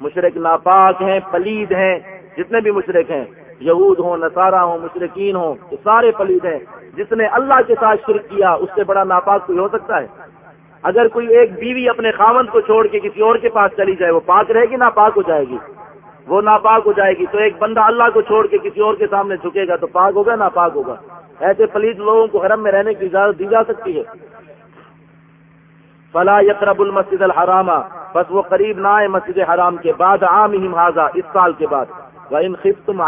مشرک ناپاک ہیں، پلید ہیں، جتنے بھی مشرک ہیں، یہود ہوں، نصارہ ہوں مشرقین ہوں، یہ سارے پلید ہیں۔ جس نے اللہ کے ساتھ شرک کیا، اس سے بڑا ناپاک کوئی ہو سکتا ہے؟ اگر کوئی ایک بیوی اپنے خامند کو چھوڑ کے کسی اور کے پاس چلی جائے، وہ پاک رہے گی، ناپاک ہو جائے گی؟ وہ ناپاک ہو جائے گی، تو ایک بندہ اللہ کو چھوڑ کے کسی اور کے سامنے جھکے گا، تو پاک ہوگا، ناپاک ہوگا؟ ایسے پلیز لوگوں کو حرم میں رہنے کی اجازت دی جا سکتی ہے۔ فلا یقرب المسجد الحرام. بس وہ قریب نہ آئے مسجد حرام کے بعد عام ہی اس سال کے بعد. وہ ان خف تم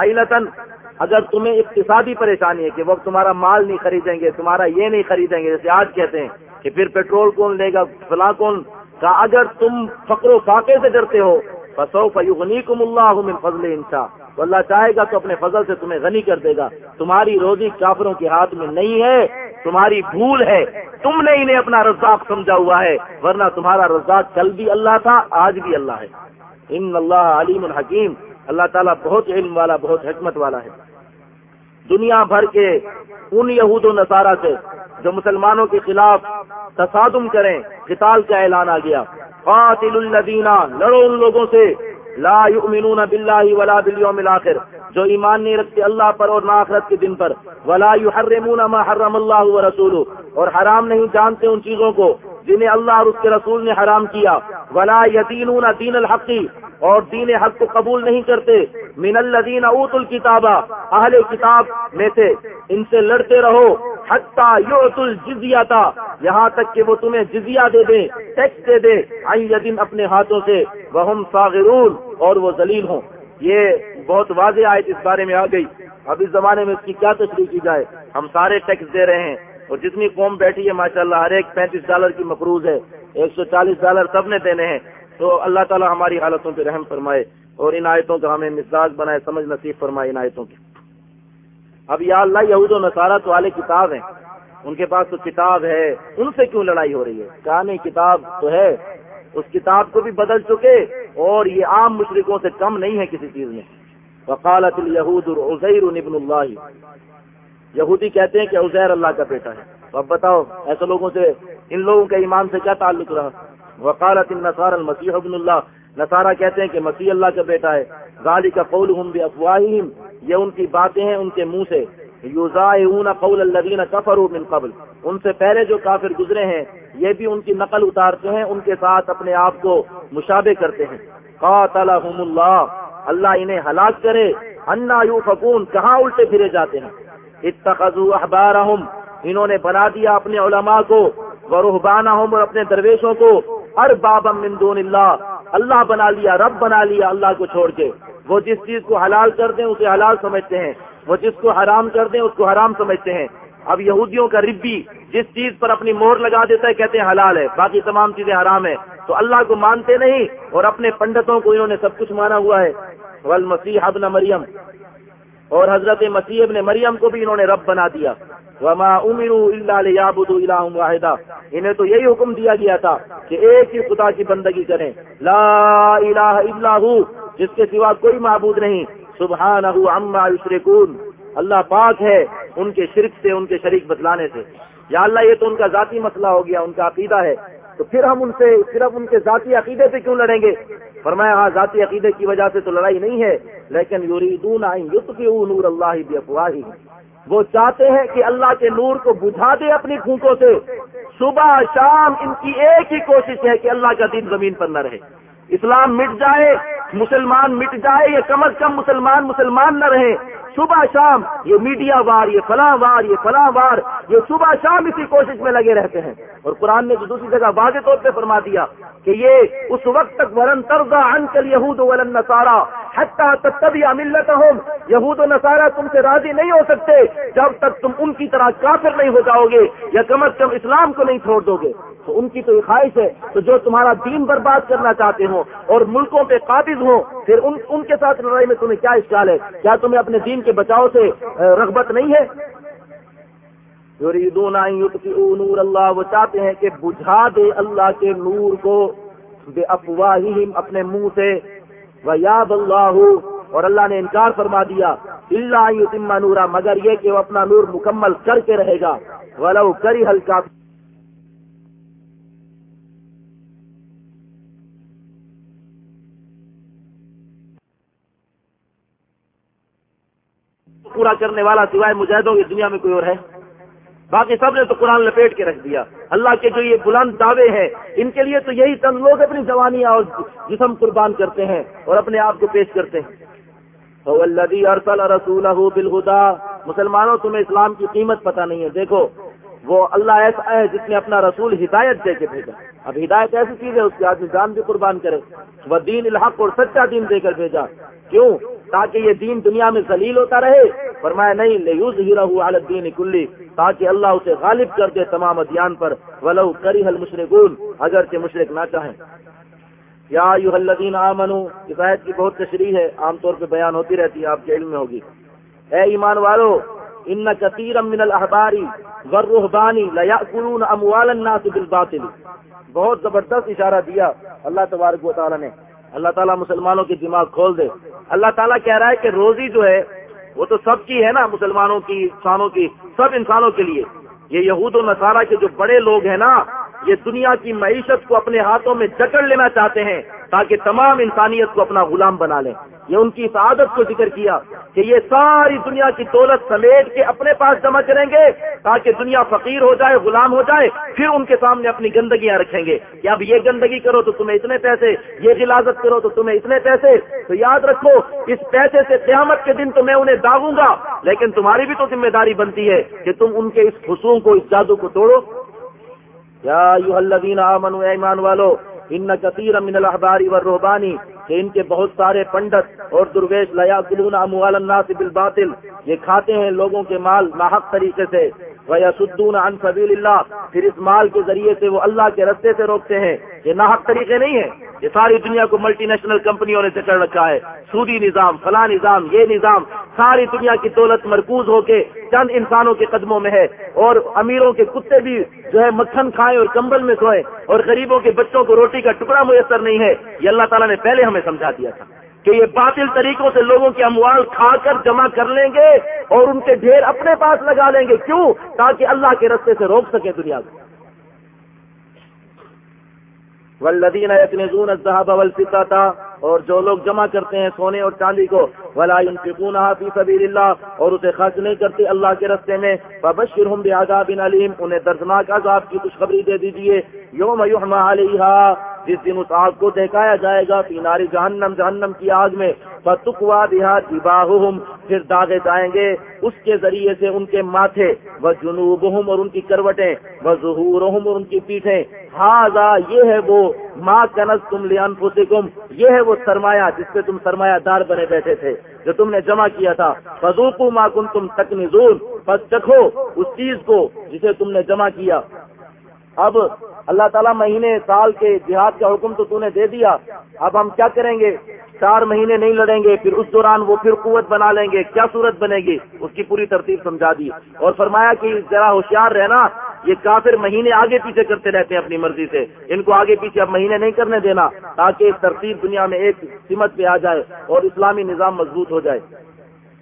اگر تمہیں اقتصادی پریشانی ہے کہ وہ تمہارا مال نہیں خریدیں گے، تمہارا یہ نہیں خریدیں گے، جیسے آج کہتے ہیں کہ پھر پیٹرول کون لے گا، فلاں کون؟ کا اگر تم فقر و فاقے سے ڈرتے ہو بسو فیغنی کم اللہ من فضل انشا اللہ چاہے گا تو اپنے فضل سے تمہیں غنی کر دے گا۔ تمہاری روزی کافروں کے ہاتھ میں نہیں ہے، تمہاری بھول ہے۔ تم نے انہیں اپنا رزاق سمجھا ہوا ہے، ورنہ تمہارا رزاق کل بھی اللہ تھا، آج بھی اللہ ہے۔ ان اللہ علیم الحکیم اللہ تعالیٰ بہت علم والا، بہت حکمت والا ہے۔ دنیا بھر کے ان یہود و نصارہ سے جو مسلمانوں کے خلاف تصادم کریں، قتال کا اعلان آ گیا۔ قاتل الدینہ لڑو ان لوگوں سے۔ لا یؤمنون باللہ ولا بالیوم الاخر۔ جو ایمان نہیں رکھتے اللہ پر اور ناخرت کے دن پر۔ ولا یحرمون ما حرم اللہ ورسولہ اور حرام نہیں جانتے ان چیزوں کو جنہیں اللہ اور اس کے رسول نے حرام کیا۔ ولا یدینون دین الحقی اور دین حق کو قبول نہیں کرتے۔ من الذین اوت الکتابہ اہل کتاب میں سے ان سے لڑتے رہو۔ حتیٰ یوت الجزیہ تھا یہاں تک کہ وہ تمہیں جزیہ دے دیں، ٹیکس دے دے آئی دن اپنے ہاتھوں سے وہ ساغرون اور وہ ذلیل ہوں۔ یہ بہت واضح آئے اس بارے میں آ گئی۔ اب اس زمانے میں اس کی کیا تشریح کی جائے؟ ہم سارے ٹیکس دے رہے ہیں اور جتنی قوم بیٹھی ہے، ماشاءاللہ، ہر ایک پینتیس ڈالر کی مقروض ہے۔ ایک سو چالیس ڈالر سب نے دینے ہیں۔ تو اللہ تعالیٰ ہماری حالتوں پہ رحم فرمائے اور ان آیتوں کا ہمیں مزاج بنائے، سمجھ نصیب فرمائے ان آیتوں کی۔ اب یا اللہ، یہود و نصارہ تو والے کتاب ہیں۔ ان کے پاس تو کتاب ہے۔ ان سے کیوں لڑائی ہو رہی ہے؟ کہا نہیں کتاب تو ہے۔ اس کتاب کو بھی بدل چکے اور یہ عام مشرقوں سے کم نہیں ہے کسی چیز میں۔ وقالت الہود العزیر ابن اللہ۔ یہودی کہتے ہیں کہ عزیر اللہ کا بیٹا ہے۔ اب بتاؤ، ایسے لوگوں سے، ان لوگوں کے ایمان سے کیا تعلق رہا؟ وقالت النصار المسیح ابن اللہ نصارہ کہتے ہیں کہ مسیح اللہ کا بیٹا ہے. غالی کا قول ہوں بھی افواہم یہ ان کی باتیں ہیں ان کے منہ سے. یوزا قول الذین کفروا من قبل. ان سے پہلے جو کافر گزرے ہیں، یہ بھی ان کی نقل اتارتے ہیں، ان کے ساتھ اپنے آپ کو مشابہ کرتے ہیں. قاتلہم اللہ. اللہ انہیں ہلاک کرے. انا یو فکون کہاں الٹے پھرے جاتے ہیں؟ اتخذوا احبارہم انہوں نے بنا دیا اپنے علماء کو ورہبانہم اور اپنے درویشوں کو. ہر بابا دون اللہ اللہ بنا لیا، رب بنا لیا اللہ کو چھوڑ کے۔ وہ جس چیز کو حلال کر دیں، اسے حلال سمجھتے ہیں۔ وہ جس کو حرام کر دیں، اس کو حرام سمجھتے ہیں۔ اب یہودیوں کا ربی جس چیز پر اپنی مور لگا دیتا ہے، کہتے ہیں حلال ہے، باقی تمام چیزیں حرام ہے تو اللہ کو مانتے نہیں اور اپنے پنڈتوں کو انہوں نے سب کچھ مانا ہوا ہے۔ ول مسیح ابن مریم۔ اور حضرت مسیح ابن مریم کو بھی انہوں نے رب بنا دیا۔ وما امروا الا ليعبدوا الها واحدا۔ انہیں تو یہی حکم دیا گیا تھا کہ ایک ہی خدا کی بندگی کریں۔ لا الہ الا هو، جس کے سوا کوئی معبود نہیں۔ سبحانہ عما یشرکون۔ اللہ پاک ہے ان کے شرک سے، ان کے شریک بتلانے سے۔ یا اللہ، یہ تو ان کا ذاتی مسئلہ ہو گیا، ان کا عقیدہ ہے۔ تو پھر ہم ان سے صرف ان کے ذاتی عقیدے سے کیوں لڑیں گے؟ فرمایا ہاں ذاتی عقیدے کی وجہ سے تو لڑائی نہیں ہے، لیکن یوریدون نور اللہ بھی وہ چاہتے ہیں کہ اللہ کے نور کو بجھا دے اپنی پھونکوں سے۔ صبح شام ان کی ایک ہی کوشش ہے کہ اللہ کا دین زمین پر نہ رہے۔ اسلام مٹ جائے، مسلمان مٹ جائے یا کم از کم مسلمان مسلمان نہ رہے۔ صبح شام، یہ میڈیا وار، یہ فلاں وار، یہ فلاں وار، یہ صبح شام اسی کوشش میں لگے رہتے ہیں۔ اور قرآن نے تو دوسری جگہ واضح طور پہ فرما دیا کہ یہ اس وقت تک ورن ترزا انکل یہود ولن نسارا حتیٰ تک تب ملت ہوں یہود و نصارہ تم سے راضی نہیں ہو سکتے جب تک تم ان کی طرح کافر نہیں ہو جاؤ گے یا کم از کم اسلام کو نہیں چھوڑ دو گے تو ان کی تو یہ خواہش ہے تو جو تمہارا دین برباد کرنا چاہتے ہوں اور ملکوں پہ قابض ہوں، پھر ان ان کے ساتھ لڑائی میں تمہیں کیا اشکال ہے؟ کیا تمہیں اپنے دین کے بچاؤ سے رغبت نہیں ہے۔ نور اللہ، وہ چاہتے ہیں کہ بجھا دے اللہ کے نور کو بے افواہم اپنے منہ سے۔ یاد اللہ، اور اللہ نے انکار فرما دیا اللہ نورا، مگر یہ کہ وہ اپنا نور مکمل کر کے رہے گا۔ ولو کری ہلکا پورا کرنے والا سوائے مجاہدوں کی دنیا میں کوئی اور ہے؟ باقی سب نے تو قرآن لپیٹ کے رکھ دیا۔ اللہ کے جو یہ بلند دعوے ہیں، ان کے لیے تو یہی چند لوگ اپنی جوانیاں اور جسم قربان کرتے ہیں اور اپنے آپ کو پیش کرتے ہیں۔ ارسل رسول بالخدا مسلمانوں، تمہیں اسلام کی قیمت پتہ نہیں ہے۔ دیکھو وہ اللہ ایسا ہے جس نے اپنا رسول ہدایت دے کے بھیجا۔ اب ہدایت ایسی چیز ہے، اس کے آدمی جان بھی قربان کرے۔ وہ دین الحق اور سچا دین دے کر بھیجا۔ کیوں؟ تاکہ یہ دین دنیا میں ذلیل ہوتا رہے۔ فرمایا، نہیں لے یوز ہی رہو دین کلی، تاکہ اللہ اسے غالب کر دے تمام ادیان پر۔ ولو کری حل مشرقول اگر مشرق نہ چاہیں۔ یا یو الدین آمنو اس آیت کی بہت تشریح ہے، عام طور پہ بیان ہوتی رہتی ہے، آپ کے علم میں ہوگی۔ اے ایمان والو ان کثیر من الحباری ورحبانی لیاکلون اموال الناس بالباطل. بہت زبردست اشارہ دیا اللہ تبارک و تعالی نے۔ اللہ تعالیٰ مسلمانوں کی دماغ کھول دے۔ اللہ تعالیٰ کہہ رہا ہے کہ روزی جو ہے، وہ تو سب کی ہے نا، مسلمانوں کی، انسانوں کی، سب انسانوں کے لیے۔ یہ یہود و نصارہ کے جو بڑے لوگ ہیں نا یہ دنیا کی معیشت کو اپنے ہاتھوں میں جکڑ لینا چاہتے ہیں تاکہ تمام انسانیت کو اپنا غلام بنا لیں۔ یہ ان کی اس عادت کو ذکر کیا کہ یہ ساری دنیا کی دولت سمیٹ کے اپنے پاس جمع کریں گے تاکہ دنیا فقیر ہو جائے، غلام ہو جائے، پھر ان کے سامنے اپنی گندگیاں رکھیں گے۔ کہ اب یہ گندگی کرو تو تمہیں اتنے پیسے، یہ غلازت کرو تو تمہیں اتنے پیسے۔ تو یاد رکھو، اس پیسے سے قیامت کے دن تو میں انہیں داغوں گا، لیکن تمہاری بھی تو ذمہ داری بنتی ہے کہ تم ان کے اس خصوص کو، اس جادو کو توڑو۔ یا یو الذین آمنوا ایمان والو ان کثیر من الاحبار والرہبانی کہ ان کے بہت سارے پنڈت اور درویش لیا گلون اموال الناس بالباطل، یہ کھاتے ہیں لوگوں کے مال ناحق طریقے سے۔ ویسدون عن سبیل اللہ پھر اس مال کے ذریعے سے وہ اللہ کے رستے سے روکتے ہیں۔ یہ ناحق طریقے نہیں ہیں۔ یہ ساری دنیا کو ملٹی نیشنل کمپنیوں نے چکر رکھا ہے۔ سودی نظام، فلاں نظام، یہ نظام، ساری دنیا کی دولت مرکوز ہو کے چند انسانوں کے قدموں میں ہے۔ اور امیروں کے کتے بھی جو ہے مکھن کھائیں اور کمبل میں سوئے اور غریبوں کے بچوں کو روٹی کا ٹکڑا میسر نہیں ہے۔ یہ اللہ تعالیٰ نے پہلے ہمیں سمجھا دیا تھا۔ کہ یہ باطل طریقوں سے لوگوں کے اموال کھا کر جمع کر لیں گے اور ان کے ڈھیر اپنے پاس لگا لیں گے۔ کیوں؟ تاکہ اللہ کے رستے سے روک سکے دنیا کو۔ ولدین یکنزون الذهب والفضه اور جو لوگ جمع کرتے ہیں سونے اور چاندی کو، ولا ينفقونها في سبيل الله، اور اسے خرچ نہیں کرتے اللہ کے رستے میں۔ فبشرهم بعذاب الیم انہیں دردناک عذاب کی خوشخبری دے دیجیے۔ یوم یحمى علیها جس دن اس آگ کو دیکھایا جائے گا ناری جہنم جہنم کی آگ میں فتوا دیہات پھر داغے جائیں گے۔ اس کے ذریعے سے ان کے ماتھے وہ جنوب اور ان کی کروٹیں وہ ظہور اور ان کی پیٹھیں۔ ہاضا یہ ہے وہ ماں کنز تم لیان یہ ہے وہ سرمایہ جس سے تم سرمایہ دار بنے بیٹھے تھے، جو تم نے جمع کیا تھا۔ فضوکو ماں کن تم تک بس چکھو اس چیز کو جسے تم نے جمع کیا۔ اب اللہ تعالیٰ مہینے سال کے جہاد کا حکم تو تو نے دے دیا، اب ہم کیا کریں گے؟ چار مہینے نہیں لڑیں گے، پھر اس دوران وہ پھر قوت بنا لیں گے، کیا صورت بنے گی؟ اس کی پوری ترتیب سمجھا دی۔ اور فرمایا کہ ذرا ہوشیار رہنا، یہ کافر مہینے آگے پیچھے کرتے رہتے ہیں اپنی مرضی سے۔ ان کو آگے پیچھے اب مہینے نہیں کرنے دینا، تاکہ ترتیب دنیا میں ایک سمت پہ آ جائے اور اسلامی نظام مضبوط ہو جائے۔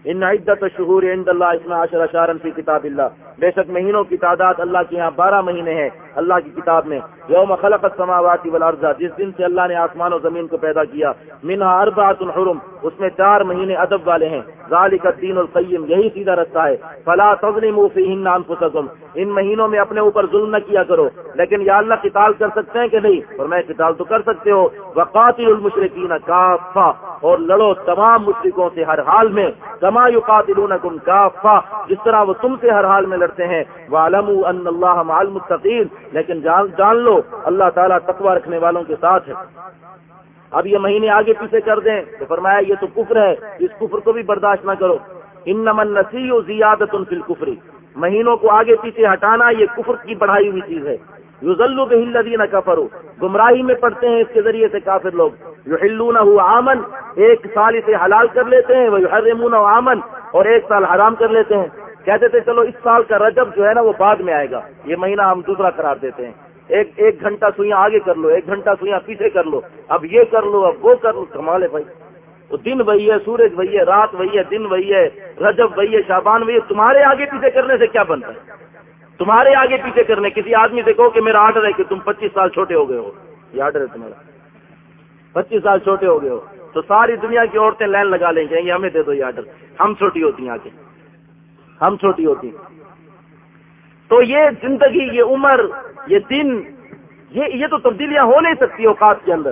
ان عدت شہور عند اللہ اسما عشر شارن فی کتاب اللہ۔ بے شک مہینوں کی تعداد اللہ کے یہاں بارہ مہینے ہیں۔ اللہ کی کتاب میں، یوم خلق السماوات والارض، جس دن سے اللہ نے آسمان و زمین کو پیدا کیا، منہا اربعۃ الحرم، اس میں چار مہینے ادب والے ہیں۔ ذالک الدین القیم، یہی سیدھا رستہ ہے۔ فلا تظلموا فیہن انفسکم، ان مہینوں میں اپنے اوپر ظلم نہ کیا کرو۔ لیکن یا اللہ قتال کر سکتے ہیں کہ نہیں؟ اور میں قتال تو کر سکتے ہو۔ وقاتل المشرکین کافہ، اور لڑو تمام مشرکوں سے ہر حال میں۔ کما یقاتلونکم کافہ، جس طرح وہ تم سے ہر حال میں لڑتے ہیں۔ وَعَلَمُوا أَنَّ اللَّهَ مَعَ الْمُتَّقِينَ۔ لیکن جان جان لو، اللہ تعالیٰ تقوی رکھنے والوں کے ساتھ ہے۔ اب یہ مہینے آگے پیچھے کر دیں تو فرمایا یہ تو کفر ہے، اس کفر کو بھی برداشت نہ کرو۔ ان نمن نسی و زیادت فی الکفری مہینوں کو آگے پیچھے ہٹانا یہ کفر کی بڑھائی ہوئی چیز ہے۔ یو ذلو بہلدین کفرو گمراہی میں پڑتے ہیں اس کے ذریعے سے کافر لوگ۔ یو ہلو نہ آمن، ایک سال اسے حلال کر لیتے ہیں وہ ہر آمن اور ایک سال حرام کر لیتے ہیں۔ کہتے تھے، چلو اس سال کا رجب جو ہے نا وہ بعد میں آئے گا. یہ مہینہ ہم دوسرا قرار دیتے ہیں۔ ایک ایک گھنٹہ سوئیاں آگے کر لو، ایک گھنٹہ سوئیاں پیچھے کر لو۔ اب یہ کر لو، اب وہ کر لو۔ کمال ہے بھائی۔ تو دن وہی ہے، سورج وہی ہے، رات وہی ہے، دن وہی ہے، رجب وہی ہے شابان وہی ہے۔ تمہارے آگے پیچھے کرنے سے کیا بنتا ہے؟ تمہارے آگے پیچھے کرنے، کسی آدمی سے کہو کہ میرا آرڈر ہے کہ تم پچیس سال چھوٹے ہو گئے ہو۔ یہ آرڈر ہے تمہارا۔ پچیس سال چھوٹے ہو گئے ہو۔ تو ساری دنیا کی عورتیں لائن لگا لیں گے ہمیں دے دو یہ آرڈر۔ ہم چھوٹی ہوتی ہیں آگے۔ ہم چھوٹی ہوتی تو یہ زندگی، یہ عمر، یہ دن، یہ یہ تو تبدیلیاں ہو نہیں سکتی اوقات کے اندر۔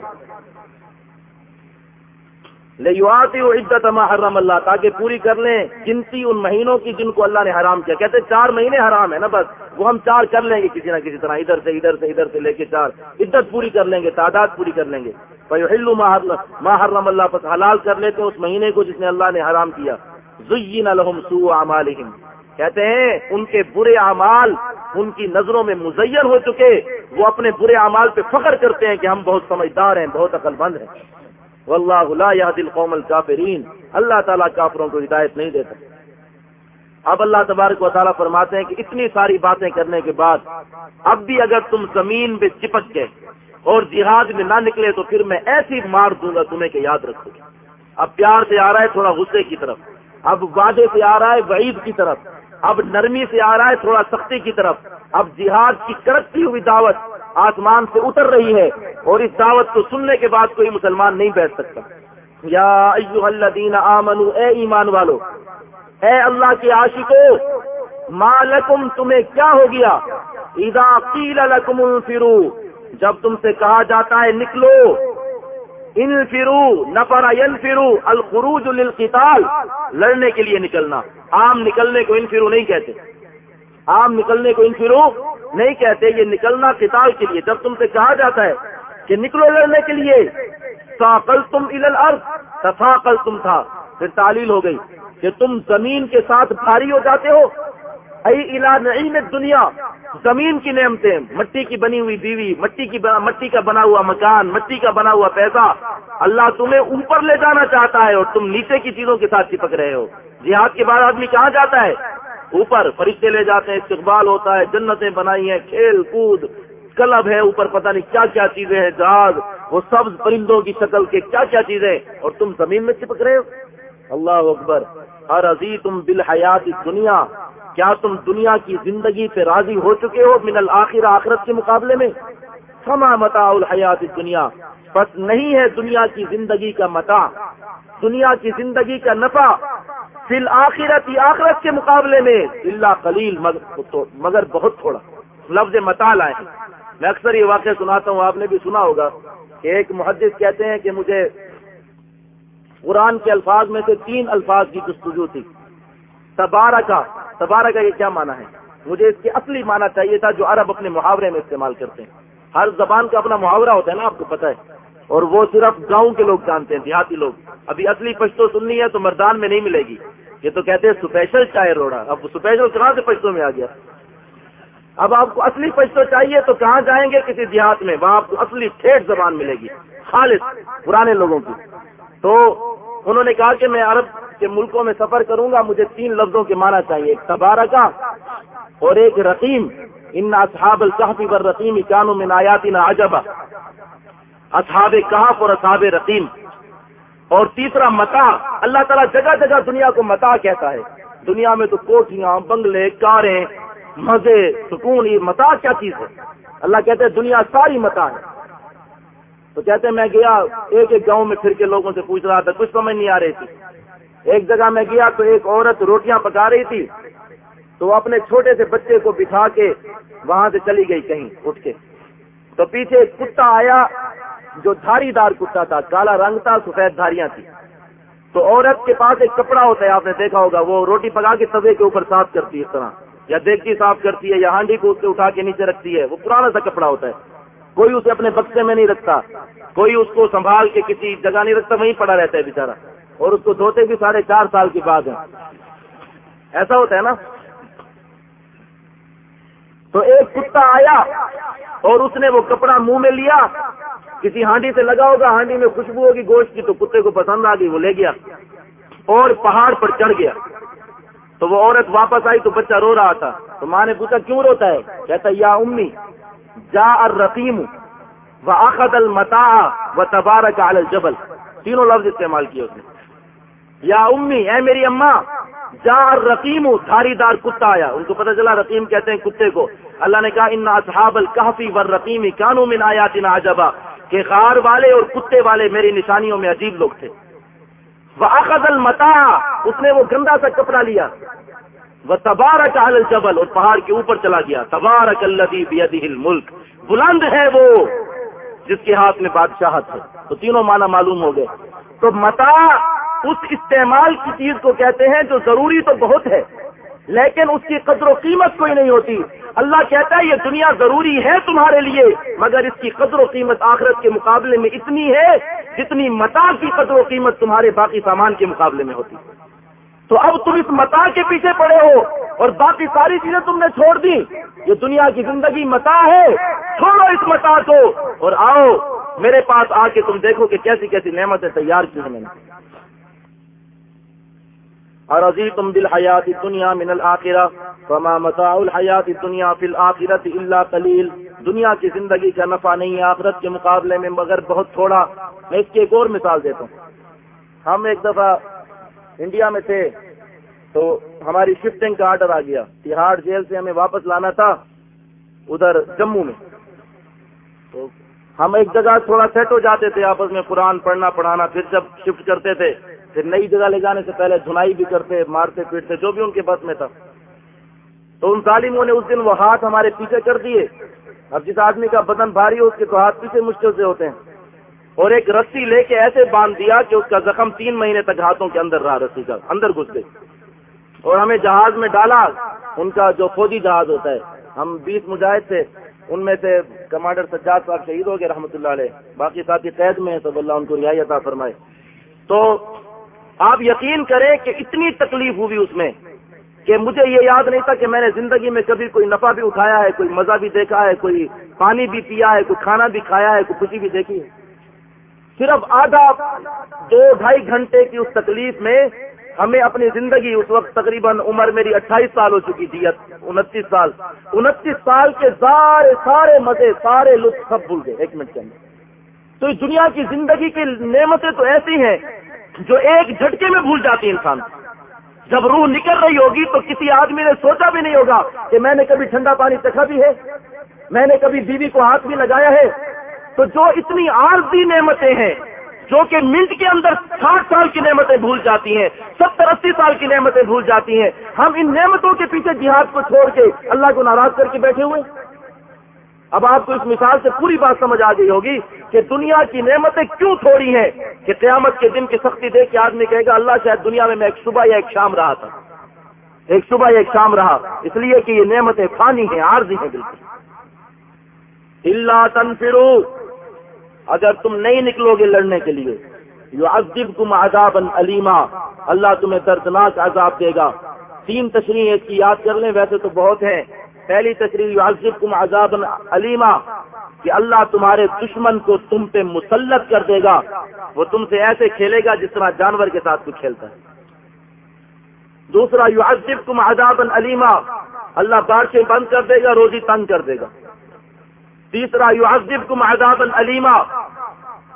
لے یو آتی ہو عزت حرم اللہ، تاکہ پوری کر لیں گنتی ان مہینوں کی جن کو اللہ نے حرام کیا۔ کہتے چار مہینے حرام ہے نا بس، وہ ہم چار کر لیں گے کسی نہ کسی طرح، ادھر سے ادھر سے ادھر سے لے کے چار۔ عدت پوری کر لیں گے، تعداد پوری کر لیں گے۔ ہلو حرم اللہ پس حلال کر لیتے ہیں اس مہینے کو جس نے اللہ نے حرام کیا۔ زین لهم سوء اعمالهم کہتے ہیں، ان کے برے اعمال ان کی نظروں میں مزین ہو چکے، وہ اپنے برے اعمال پہ فخر کرتے ہیں کہ ہم بہت سمجھدار ہیں، بہت عقل بند ہیں۔ واللہ لا يهدي القوم الكافرین اللہ تعالیٰ کافروں کو ہدایت نہیں دیتا۔ اب اللہ تبارک و تعالیٰ فرماتے ہیں کہ اتنی ساری باتیں کرنے کے بعد، اب بھی اگر تم زمین پہ چپک گئے اور جہاد میں نہ نکلے تو پھر میں ایسی مار دوں گا تمہیں کہ یاد رکھو۔ اب پیار سے آ رہا ہے، تھوڑا غصے کی طرف۔ اب وعدے سے آ رہا ہے وعید کی طرف، اب نرمی سے آ رہا ہے تھوڑا سختی کی طرف، اب جہاد کی کرکتی ہوئی دعوت آسمان سے اتر رہی ہے اور اس دعوت کو سننے کے بعد کوئی مسلمان نہیں بیٹھ سکتا۔ یا ایوہ الذین آمنو اے ایمان والو، اے اللہ کے عاشقو ما لکم، تمہیں کیا ہو گیا؟ اذا قیل لکم انفرو جب تم سے کہا جاتا ہے نکلو۔ ان فرو نفر ین فرو الخروج للقتال، لڑنے کے لیے نکلنا۔ عام نکلنے کو ان فرو نہیں کہتے۔ عام نکلنے کو ان فرو نہیں کہتے، یہ نکلنا قتال کے لیے۔ جب تم سے کہا جاتا ہے کہ نکلو لڑنے کے لیے ساقل تم الارض تفاقل تم تھا۔ پھر تعلیل ہو گئی کہ تم زمین کے ساتھ بھاری ہو جاتے ہو۔ ائی الا نعیم دنیا زمین کی نعمتیں، مٹی کی بنی ہوئی بیوی، مٹی کی مٹی کا بنا ہوا مکان، مٹی کا بنا ہوا پیسہ۔ اللہ تمہیں اوپر لے جانا چاہتا ہے اور تم نیچے کی چیزوں کے ساتھ چپک رہے ہو۔ جہاد کے بعد آدمی کہاں جاتا ہے؟ اوپر فرشتے لے جاتے ہیں، استقبال ہوتا ہے، جنتیں بنائی ہیں، کھیل، کود، کلب ہے، اوپر پتہ نہیں کیا کیا چیزیں ہیں، جہاز۔ وہ سبز پرندوں کی شکل کے کیا کیا چیزیں اور تم زمین میں چپک رہے ہو؟ اللہ اکبر۔ ہر عزیز تم بالحیات دنیا کیا تم دنیا کی زندگی سے راضی ہو چکے ہو من الآخر آخرت کے مقابلے میں؟ سما متا الحیات دنیا بس نہیں ہے دنیا کی زندگی کا متا دنیا کی زندگی کا نفع فی الآخرت آخرت کے مقابلے میں۔ اللہ خلیل مگر بہت تھوڑا۔ لفظ متا لائے ہیں۔ میں اکثر یہ واقعہ سناتا ہوں، آپ نے بھی سنا ہوگا کہ ایک محدث کہتے ہیں کہ مجھے قرآن کے الفاظ میں سے تین الفاظ کی جستجو تھی۔ تبارہ کا تبارہ کا یہ کیا مانا ہے؟ مجھے اس کے اصلی مانا چاہیے تھا جو عرب اپنے محاورے میں استعمال کرتے ہیں۔ ہر زبان کا اپنا محاورہ ہوتا ہے نا، آپ کو پتا ہے۔ اور وہ صرف گاؤں کے لوگ جانتے ہیں، دیہاتی لوگ۔ ابھی اصلی پشتو سننی ہے تو مردان میں نہیں ملے گی۔ یہ تو کہتے ہیں اسپیشل چائے روڑا۔ اب اسپیشل کہاں سے پشتوں میں آ گیا؟ اب آپ کو اصلی پشتو چاہیے تو کہاں جائیں گے؟ کسی دیہات میں۔ وہاں آپ کو اصلی ٹھیک زبان ملے گی۔ خالص، پرانے لوگوں کی۔ تو انہوں نے کہا کہ میں عرب کے ملکوں میں سفر کروں گا، مجھے تین لفظوں کے معنی چاہیے، ایک تبارہ کا اور ایک رقیم، ان اصحاب القحفی پر رقیم اکانو میں نایاتی نہ عجبا۔ اصحاب کہف اور اصحاب رقیم۔ اور تیسرا متا اللہ تعالیٰ جگہ جگہ دنیا کو متا کہتا ہے۔ دنیا میں تو کوٹیاں بنگلے، کاریں، مزے، سکون، یہ متا کیا چیز ہے؟ اللہ کہتے ہیں دنیا ساری متا ہے۔ تو کہتے ہیں میں گیا، ایک ایک گاؤں میں پھر کے لوگوں سے پوچھ رہا تھا، کچھ سمجھ نہیں آ رہی تھی۔ ایک جگہ میں گیا تو ایک عورت روٹیاں پکا رہی تھی۔ تو وہ اپنے چھوٹے سے بچے کو بٹھا کے وہاں سے چلی گئی کہیں، اٹھ کے۔ تو پیچھے ایک کتا آیا جو دھاری دار کتا تھا، کالا رنگ تھا، سفید دھاریاں تھی تو عورت کے پاس ایک کپڑا ہوتا ہے، آپ نے دیکھا ہوگا، وہ روٹی پکا کے توے کے اوپر صاف کرتی ہے اس طرح، یا دیکھتی صاف کرتی ہے، یا ہانڈی کو اس سے اٹھا کے نیچے رکھتی ہے، وہ پرانا سا کپڑا ہوتا ہے۔ کوئی اسے اپنے بکسے میں نہیں رکھتا۔ کوئی اس کو سنبھال کے کسی جگہ نہیں رکھتا، وہیں پڑا رہتا ہے بےچارا اور اس کو دھوتے بھی ساڑھے چار سال کے بعد ہیں۔ ایسا ہوتا ہے نا؟ تو ایک کتا آیا اور اس نے وہ کپڑا منہ میں لیا۔ کسی ہانڈی سے لگا ہوگا، ہانڈی میں خوشبو ہوگی، گوشت کی تو کتے کو پسند آ گئی وہ لے گیا۔ اور پہاڑ پر چڑھ گیا۔ تو وہ عورت واپس آئی تو بچہ رو رہا تھا۔ تو ماں نے پوچھا، کیوں روتا ہے؟ کہتا یا امی جا الرقیم و اخد المتا و تبارک علی الجبل. تینوں لفظ استعمال کیے اس نے. یا امی، اے میری اماں جا الرقیم دھاری دار کتا آیا. ان کو پتہ چلا رقیم کہتے ہیں کتے کو. اللہ نے کہا، ان اصحاب الکحفی والرقیم کانوا من آیاتنا عجبا. کہ غار والے اور کتے والے میری نشانیوں میں عجیب لوگ تھے. وہ اخذ المتا اس نے وہ گندا سا کپڑا لیا. وہ تبارک الجبل، اور پہاڑ کے اوپر چلا گیا. تبارک الذی بیدہ الملک بلند ہے وہ جس کے ہاتھ میں بادشاہت ہے۔ تو تینوں معنی معلوم ہو گئے۔ تو متا اس استعمال کی چیز کو کہتے ہیں جو ضروری تو بہت ہے، لیکن اس کی قدر و قیمت کوئی نہیں ہوتی۔ اللہ کہتا ہے، یہ دنیا ضروری ہے تمہارے لیے، مگر اس کی قدر و قیمت آخرت کے مقابلے میں اتنی ہے جتنی متا کی قدر و قیمت تمہارے باقی سامان کے مقابلے میں ہوتی۔ ہے تو اب تم اس متا کے پیچھے پڑے ہو اور باقی ساری چیزیں تم نے چھوڑ دی۔ یہ دنیا کی زندگی متا ہے۔ چھوڑو اس متا کو اور آؤ میرے پاس آ کے تم دیکھو کہ کیسی کیسی نعمتیں تیار کی ہیں میں نے۔ اور عزیز تم دل حیات دنیا من الآخرہ فما متاع الحیات دنیا فی الآخرت اللہ قلیل۔ دنیا کی زندگی کا نفع نہیں ہے آخرت کے مقابلے میں مگر بہت تھوڑا۔ میں اس کی ایک اور مثال دیتا ہوں۔ ہم ایک دفعہ انڈیا میں تھے، تو ہماری شفٹنگ کا آرڈر آ گیا۔ تہاڑ جیل سے ہمیں واپس لانا تھا، ادھر جموں میں۔ تو ہم ایک جگہ تھوڑا سیٹ ہو جاتے تھے، آپس میں قرآن پڑھنا، پڑھانا، پھر جب شفٹ کرتے تھے، پھر نئی جگہ لے جانے سے پہلے دھنائی بھی کرتے، مارتے، پیٹتے، جو بھی ان کے بس میں تھا۔ تو ان ظالموں نے اس دن وہ ہاتھ ہمارے پیچھے کر دیے۔ اب جس آدمی کا بدن بھاری ہو، اس کے تو ہاتھ پیچھے مشکل سے ہوتے ہیں۔ اور ایک رسی لے کے ایسے باندھ دیا کہ اس کا زخم تین مہینے تک ہاتھوں کے اندر رہا، رسی کا، اندر گھس گئی۔ اور ہمیں جہاز میں ڈالا۔ ان کا جو فوجی جہاز ہوتا ہے، ہم بیس مجاہد تھے، ان میں سے کمانڈر سجاد صاحب شہید ہو گئے رحمۃ اللہ علیہ۔ باقی ساتھی قید میں تو اللہ ان کو رہائی عطا فرمائے۔ تو آپ یقین کریں کہ اتنی تکلیف ہوئی اس میں کہ مجھے یہ یاد نہیں تھا کہ میں نے زندگی میں کبھی کوئی نفع بھی اٹھایا ہے، کوئی مزہ بھی دیکھا ہے، کوئی پانی بھی پیا ہے، کوئی کھانا بھی کھایا ہے، کوئی خوشی بھی دیکھی ہے۔ صرف آدھا دو ڈھائی گھنٹے کی اس تکلیف میں ہمیں اپنی زندگی اس وقت تقریباً عمر میری اٹھائیس سال ہو چکی تھی انتیس سال۔ انتیس سال کے سارے سارے مزے، سارے لطف سب بھول گئے، ایک منٹ کے اندر۔ تو اس دنیا کی زندگی کی نعمتیں تو ایسی ہیں جو ایک جھٹکے میں بھول جاتی انسان۔ جب روح نکل رہی ہوگی تو کسی آدمی نے سوچا بھی نہیں ہوگا کہ میں نے کبھی ٹھنڈا پانی چکھا بھی ہے، میں نے کبھی بیوی کو ہاتھ بھی لگایا ہے۔ تو جو اتنی عارضی نعمتیں ہیں، جو کہ منٹ کے اندر ساٹھ سال کی نعمتیں بھول جاتی ہیں، ستر اسی سال کی نعمتیں بھول جاتی ہیں، ہم ان نعمتوں کے پیچھے جہاد کو چھوڑ کے اللہ کو ناراض کر کے بیٹھے ہوئے اب آپ کو اس مثال سے پوری بات سمجھ آ گئی ہوگی کہ دنیا کی نعمتیں کیوں تھوڑی ہیں کہ قیامت کے دن کی سختی دیکھ کے آدمی کہے گا، اللہ شاید دنیا میں میں ایک صبح یا ایک شام رہا تھا۔ ایک صبح یا ایک شام رہا۔ اس لیے کہ یہ نعمتیں فانی ہیں، عارضی ہیں بالکل۔ اللہ تنفرو اگر تم نہیں نکلو گے لڑنے کے لیے یو ازب تم عذاب علیما اللہ تمہیں دردناک عذاب دے گا۔ تین تشریح اس کی یاد کر لیں، ویسے تو بہت ہیں۔ پہلی تشریح ازب تم عذاب علیما کہ اللہ تمہارے دشمن کو تم پہ مسلط کر دے گا۔ وہ تم سے ایسے کھیلے گا جس طرح جانور کے ساتھ کچھ کھیلتا ہے۔ دوسرا یو ازب تم عذاب علیما اللہ بارشیں بند کر دے گا، روزی تنگ کر دے گا۔ تیسرا یو ازب تم عذاب علیما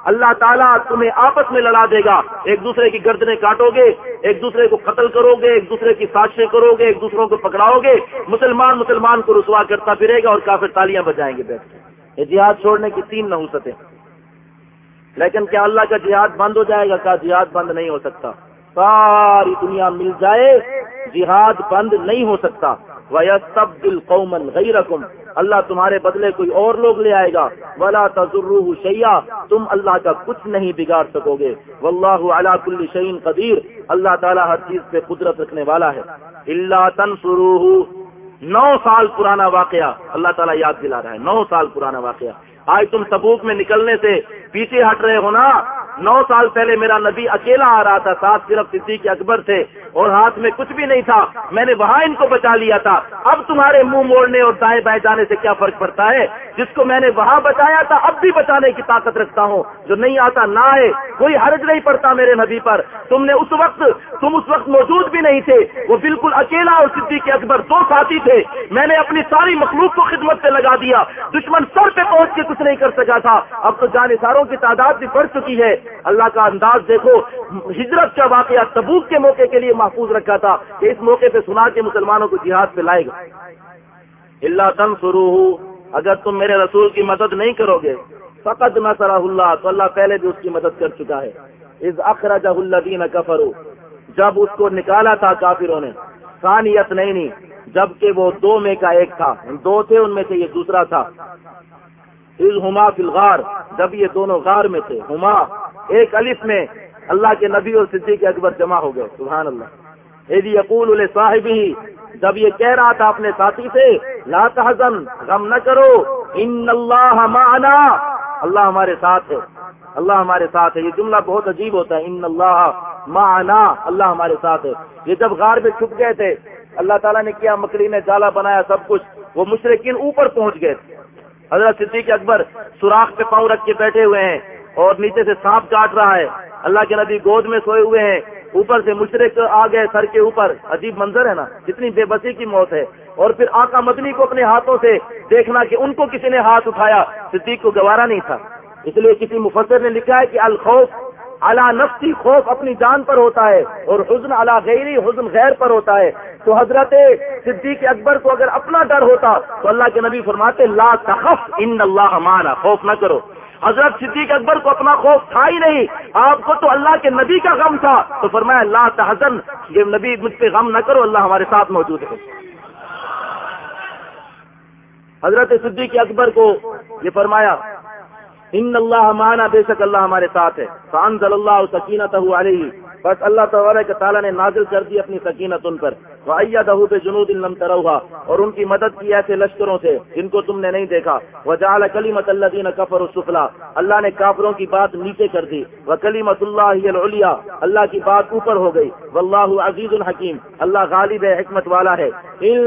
اللہ تعالیٰ تمہیں آپس میں لڑا دے گا۔ ایک دوسرے کی گردنیں کاٹو گے، ایک دوسرے کو قتل کرو گے، ایک دوسرے کی سازشیں کرو گے، ایک دوسروں کو پکڑاؤ گے۔ مسلمان مسلمان کو رسوا کرتا پھرے گا اور کافر تالیاں بجائیں گے بیٹھ کے۔ یہ جہاد چھوڑنے کی تین نحوستیں۔ لیکن کیا اللہ کا جہاد بند ہو جائے گا؟ کیا جہاد بند نہیں ہو سکتا؟ ساری دنیا مل جائے، جہاد بند نہیں ہو سکتا۔ وَيَسْتَبْدِلْ دل قومن رقم اللہ تمہارے بدلے کوئی اور لوگ لے آئے گا۔ ولا تضرو شیا تم اللہ کا کچھ نہیں بگاڑ سکو گے۔ واللہ علی کل شعین قدیر اللہ تعالیٰ ہر چیز پہ قدرت رکھنے والا ہے۔ اللہ تنسروہ نو سال پرانا واقعہ۔ اللہ تعالیٰ یاد دلا رہا ہے۔ نو سال پرانا واقعہ۔ آج تم تبوک میں نکلنے سے پیچھے ہٹ رہے ہو نا۔ نو سال پہلے میرا نبی اکیلا آ رہا تھا۔ ساتھ صرف صدیق اکبر تھے۔ اور ہاتھ میں کچھ بھی نہیں تھا۔ میں نے وہاں ان کو بچا لیا تھا۔ اب تمہارے منہ موڑنے اور دائیں بائیں جانے سے کیا فرق پڑتا ہے؟ جس کو میں نے وہاں بچایا تھا، اب بھی بچانے کی طاقت رکھتا ہوں۔ جو نہیں آتا، نہ آئے۔ کوئی حرج نہیں پڑتا میرے نبی پر۔ تم نے اس وقت، تم اس وقت موجود بھی نہیں تھے۔ وہ بالکل اکیلا اور صدیق اکبر دو ساتھی تھے۔ میں نے اپنی ساری مخلوق کو خدمت پہ لگا دیا۔ دشمن سر پہ پہنچ کے کچھ نہیں کر سکا تھا۔ اب تو جانساروں کی تعداد بھی بڑھ چکی ہے۔ اللہ کا انداز دیکھو، ہجرت کا واقعہ تبوک کے موقع کے لیے محفوظ رکھا تھا کہ اس موقع پہ سنا کے مسلمانوں کو جہاد پہ لائے گا۔ اللہ تن شروع اگر تم میرے رسول کی مدد نہیں کرو گے فقط نہ اللہ تو اللہ پہلے بھی اس کی مدد کر چکا ہے۔ اس اخراج اللہ دین کفرو جب اس کو نکالا تھا کافروں نے ثانیت نہیں نہیں جبکہ وہ دو میں کا ایک تھا۔ دو تھے، ان میں سے یہ دوسرا تھا۔ ہما فلغار جب یہ دونوں غار میں تھے۔ ہما ایک الف میں اللہ کے نبی اور صدیق اکبر جمع ہو گئے، سبحان اللہ۔ یقول علیہ صاحب ہی جب یہ کہہ رہا تھا اپنے ساتھی سے، لا تحزن، غم نہ کرو، ان اللہ معنا۔ اللہ ہمارے ساتھ ہے۔ اللہ ہمارے ساتھ ہے۔ یہ جملہ بہت عجیب ہوتا ہے، ان اللہ معنا۔ اللہ ہمارے ساتھ ہے۔ یہ جب غار میں چھپ گئے تھے، اللہ تعالیٰ نے کیا، مکڑی نے جالا بنایا سب کچھ، وہ مشرقین اوپر پہنچ گئے۔ تھے حضرت صدیق اکبر سوراخ پہ پاؤں رکھ کے بیٹھے ہوئے ہیں اور نیچے سے سانپ کاٹ رہا ہے۔ اللہ کے نبی گود میں سوئے ہوئے ہیں، اوپر سے مشرق آ گئے، سر کے اوپر۔ عجیب منظر ہے نا جتنی بے بسی کی موت ہے۔ اور پھر آقا مدنی کو اپنے ہاتھوں سے دیکھنا کہ ان کو کسی نے ہاتھ اٹھایا، صدیق کو گوارا نہیں تھا۔ اس لیے کسی مفسر نے لکھا ہے کہ الخوف اللہ نفسی خوف اپنی جان پر ہوتا ہے اور حزن اللہ غیری، حزن غیر پر ہوتا ہے۔ تو حضرت صدیق اکبر کو اگر اپنا ڈر ہوتا تو اللہ کے نبی فرماتے، لا تخف ان اللہ مانا، خوف نہ کرو۔ حضرت صدیق اکبر کو اپنا خوف تھا ہی نہیں۔ آپ کو تو اللہ کے نبی کا غم تھا۔ تو فرمایا اللہ تحزن۔ یہ نبی مجھ پہ غم نہ کرو، اللہ ہمارے ساتھ موجود ہے۔ حضرت صدیق اکبر کو یہ فرمایا، ان اللہ مانا، بے شک اللہ ہمارے ساتھ ہے۔ فانزل اللہ سکینت علیہ۔ بس اللہ تبارک تعالیٰ نے نازل کر دی اپنی سکینت ان پر۔ وہ پہ جنوب علم تروہا اور ان کی مدد کی ایسے لشکروں سے جن کو تم نے نہیں دیکھا۔ وہ جال کلیمت اللہ دین کفر السفلا اللہ نے کافروں کی بات نیچے کر دی۔ وہ کلیمت اللہ اللہ کی بات اوپر ہو گئی۔ واللہ عزیز الحکیم اللہ غالب ہے حکمت والا ہے۔ یہ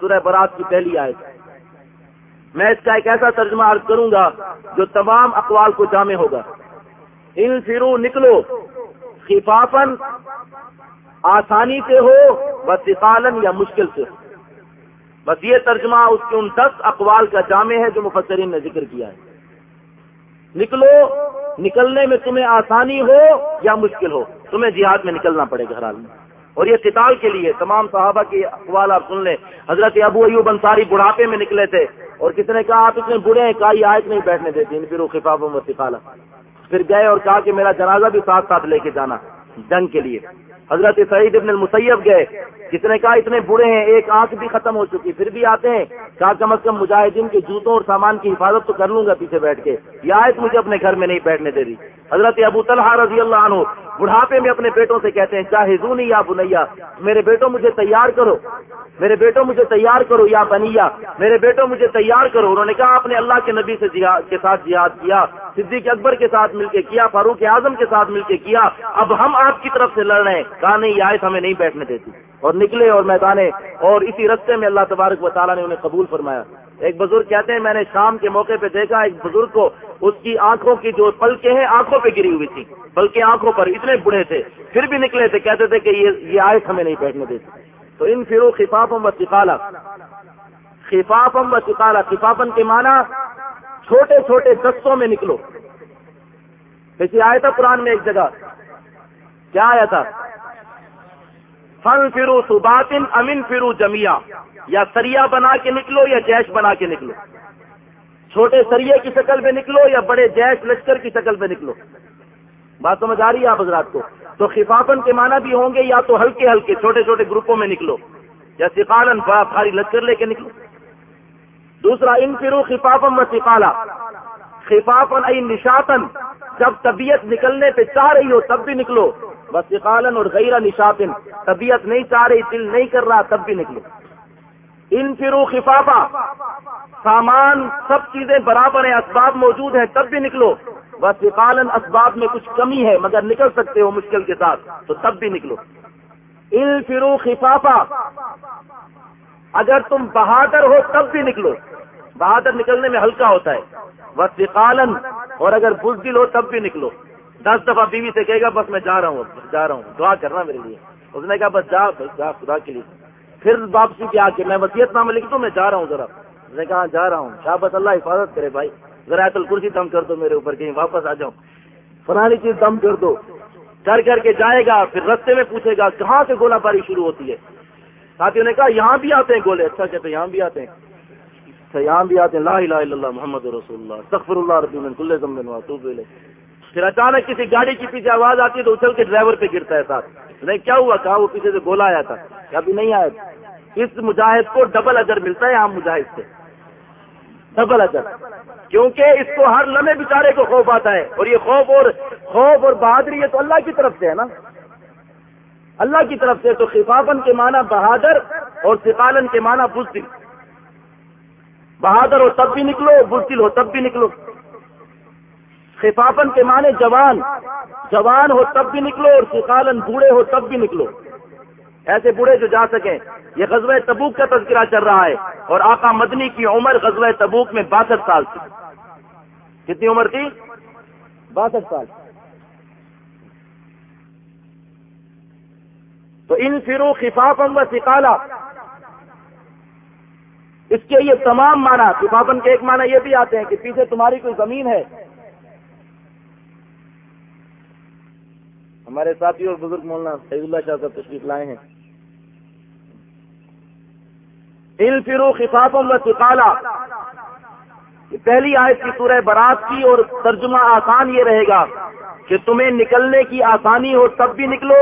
سورہ برات کی پہلی آئے میں اس کا ایک ایسا ترجمہ عرض کروں گا جو تمام اقوال کو جامع ہوگا۔ ان فرو نکلو خفافن آسانی سے ہو بس اقالن یا مشکل سے ہو۔ بس یہ ترجمہ اس کے ان دس اقوال کا جامع ہے جو مفسرین نے ذکر کیا ہے۔ نکلو، نکلنے میں تمہیں آسانی ہو یا مشکل ہو، تمہیں جہاد میں نکلنا پڑے گا حال میں۔ اور یہ قتال کے لیے تمام صحابہ کے اقوال آپ سن لیں۔ حضرت ابو ایوب انصاری بڑھاپے میں نکلے تھے۔ اور کس نے کہا آپ اتنے بڑے ہیں کہا یہ آیت نہیں بیٹھنے دیتے پھر وہ خفاف و سکھالا پھر گئے اور کہا کہ میرا جنازہ بھی ساتھ ساتھ لے کے جانا، جنگ کے لیے۔ حضرت سعید ابن المسیب گئے جس نے کہا اتنے برے ہیں، ایک آنکھ بھی ختم ہو چکی، پھر بھی آتے ہیں۔ کہا کم از کم مجاہدین کے جوتوں اور سامان کی حفاظت تو کر لوں گا پیچھے بیٹھ کے۔ یہ آیت مجھے اپنے گھر میں نہیں بیٹھنے دے رہی۔ حضرت ابو طلحہ رضی اللہ عنہ بڑھاپے میں اپنے بیٹوں سے کہتے ہیں چاہے زونی یا بنیا، میرے بیٹوں مجھے تیار کرو۔ میرے بیٹوں مجھے تیار کرو یا بنیا، میرے بیٹوں مجھے تیار کرو۔ انہوں نے کہا آپ نے اللہ کے نبی سے کے ساتھ جہاد کیا، صدیق اکبر کے ساتھ مل کے کیا، فاروق اعظم کے ساتھ مل کے کیا۔ اب ہم آپ کی طرف سے لڑ رہے ہیں۔ کہا، نہیں، یہ آیت ہمیں نہیں بیٹھنے دیتی۔ اور نکلے اور میدانے، اور اسی رستے میں اللہ تبارک و تعالیٰ نے انہیں قبول فرمایا۔ ایک بزرگ کہتے ہیں، میں نے شام کے موقع پہ دیکھا، ایک بزرگ کو اس کی آنکھوں کی جو پلکیں ہیں، آنکھوں پہ گری ہوئی تھی۔ بلکہ آنکھوں پر اتنے بڑے تھے۔ پھر بھی نکلے تھے، کہتے تھے کہ یہ آیت ہمیں نہیں بیٹھنے دیتی۔ تو ان فرو خفافم و سکھالا خفافم و سکھالا خفافن کے معنی چھوٹے چھوٹے دستوں میں نکلو۔ کسی آیا تھا قرآن میں ایک جگہ۔ کیا آیا تھا؟ فن فرو سباتن امن فرو جمیا یا سریا بنا کے نکلو یا جیش بنا کے نکلو۔ چھوٹے سریے کی شکل میں نکلو یا بڑے جیش لشکر کی شکل میں نکلو۔ بات سمجھ آ رہی ہے آپ حضرات کو؟ تو خفافن کے معنی بھی ہوں گے یا تو ہلکے ہلکے چھوٹے چھوٹے گروپوں میں نکلو۔ یا سکالن بھاری لشکر لے کے نکلو۔ دوسرا، ان فرو خفافم و سکالا خفافن ای نشاتن جب طبیعت نکلنے پہ چاہ رہی ہو تب بھی نکلو۔ بس اور غیرہ نشاتن طبیعت نہیں چاہ رہی، دل نہیں کر رہا، تب بھی نکلو ان فرو خفافہ سامان، سب چیزیں برابر ہیں، اسباب موجود ہیں، تب بھی نکلو۔ بس اسباب میں کچھ کمی ہے، مگر نکل سکتے ہو مشکل کے ساتھ، تو تب بھی نکلو۔ ان فرو خفافہ اگر تم بہادر ہو، تب بھی نکلو۔ بہادر نکلنے میں ہلکا ہوتا ہے۔ بس اور اگر بزدل ہو، تب بھی نکلو۔ دس دفعہ بیوی سے کہے گا، بس میں جا رہا ہوں، جا رہا ہوں، دعا کرنا میرے لیے۔ اس نے کہا، بس جا جا، خدا کے لیے۔ پھر واپسی کے آ کے میں وسیعت نامہ لکھ دوں میں جا رہا ہوں ذرا۔ اس نے کہا، جا رہا ہوں۔ شاہ، بس اللہ حفاظت کرے بھائی۔ ذرا الکرسی دم کر دو میرے اوپر، کہیں واپس آ جاؤں۔ فلانی چیز دم کر دو۔ کر کر کے جائے گا، پھر رستے میں پوچھے گا، کہاں سے گولہ باری شروع ہوتی ہے؟ ساتھیوں نے کہا، یہاں بھی آتے ہیں گولے۔ اچھا کہتے یہاں بھی آتے ہیں۔ اچھا یہاں بھی آتے ہیں۔ لا الہ الا اللہ، محمد رسول اللہ۔ سفر اللہ ربی من کل زمن بولے پھر اچانک کسی گاڑی کے پیچھے آواز آتی ہے تو اچھل کے ڈرائیور پہ گرتا ہے ساتھ۔ نہیں، کیا ہوا؟ کہا وہ پیچھے سے گولا آیا تھا۔ ابھی نہیں آیا۔ اس مجاہد کو ڈبل اجر ملتا ہے عام مجاہد سے۔ ڈبل اجر۔ کیونکہ اس کو ہر لمحے بیچارے کو خوف آتا ہے۔ اور یہ خوف اور خوف اور بہادری ہے تو اللہ کی طرف سے ہے نا۔ اللہ کی طرف سے تو خفافن کے معنی بہادر اور سکالن کے معنی بزدل۔ بہادر ہو تب بھی نکلو، بزدل ہو تب بھی نکلو۔ خفافن کے معنی جوان جوان ہو تب بھی نکلو اور سکالن بوڑھے ہو تب بھی نکلو۔ ایسے بوڑھے جو جا سکیں، یہ غزوہ تبوک کا تذکرہ چل رہا ہے اور آقا مدنی کی عمر غزوہ تبوک میں باسٹھ سال تھی۔ کتنی عمر تھی؟ باسٹھ سال۔ تو ان فرو خفافم و سکالا اس کے یہ تمام معنی خفافن کے ایک معنی یہ بھی آتے ہیں کہ پیچھے تمہاری کوئی زمین ہے۔ ہمارے ساتھی اور بزرگ مولانا سعید اللہ شاہ صاحب تشریف لائے ہیں۔ ان فرو خفافوں میں پہلی آیت کی سورہ برات کی اور ترجمہ آسان یہ رہے گا کہ تمہیں نکلنے کی آسانی ہو تب بھی نکلو،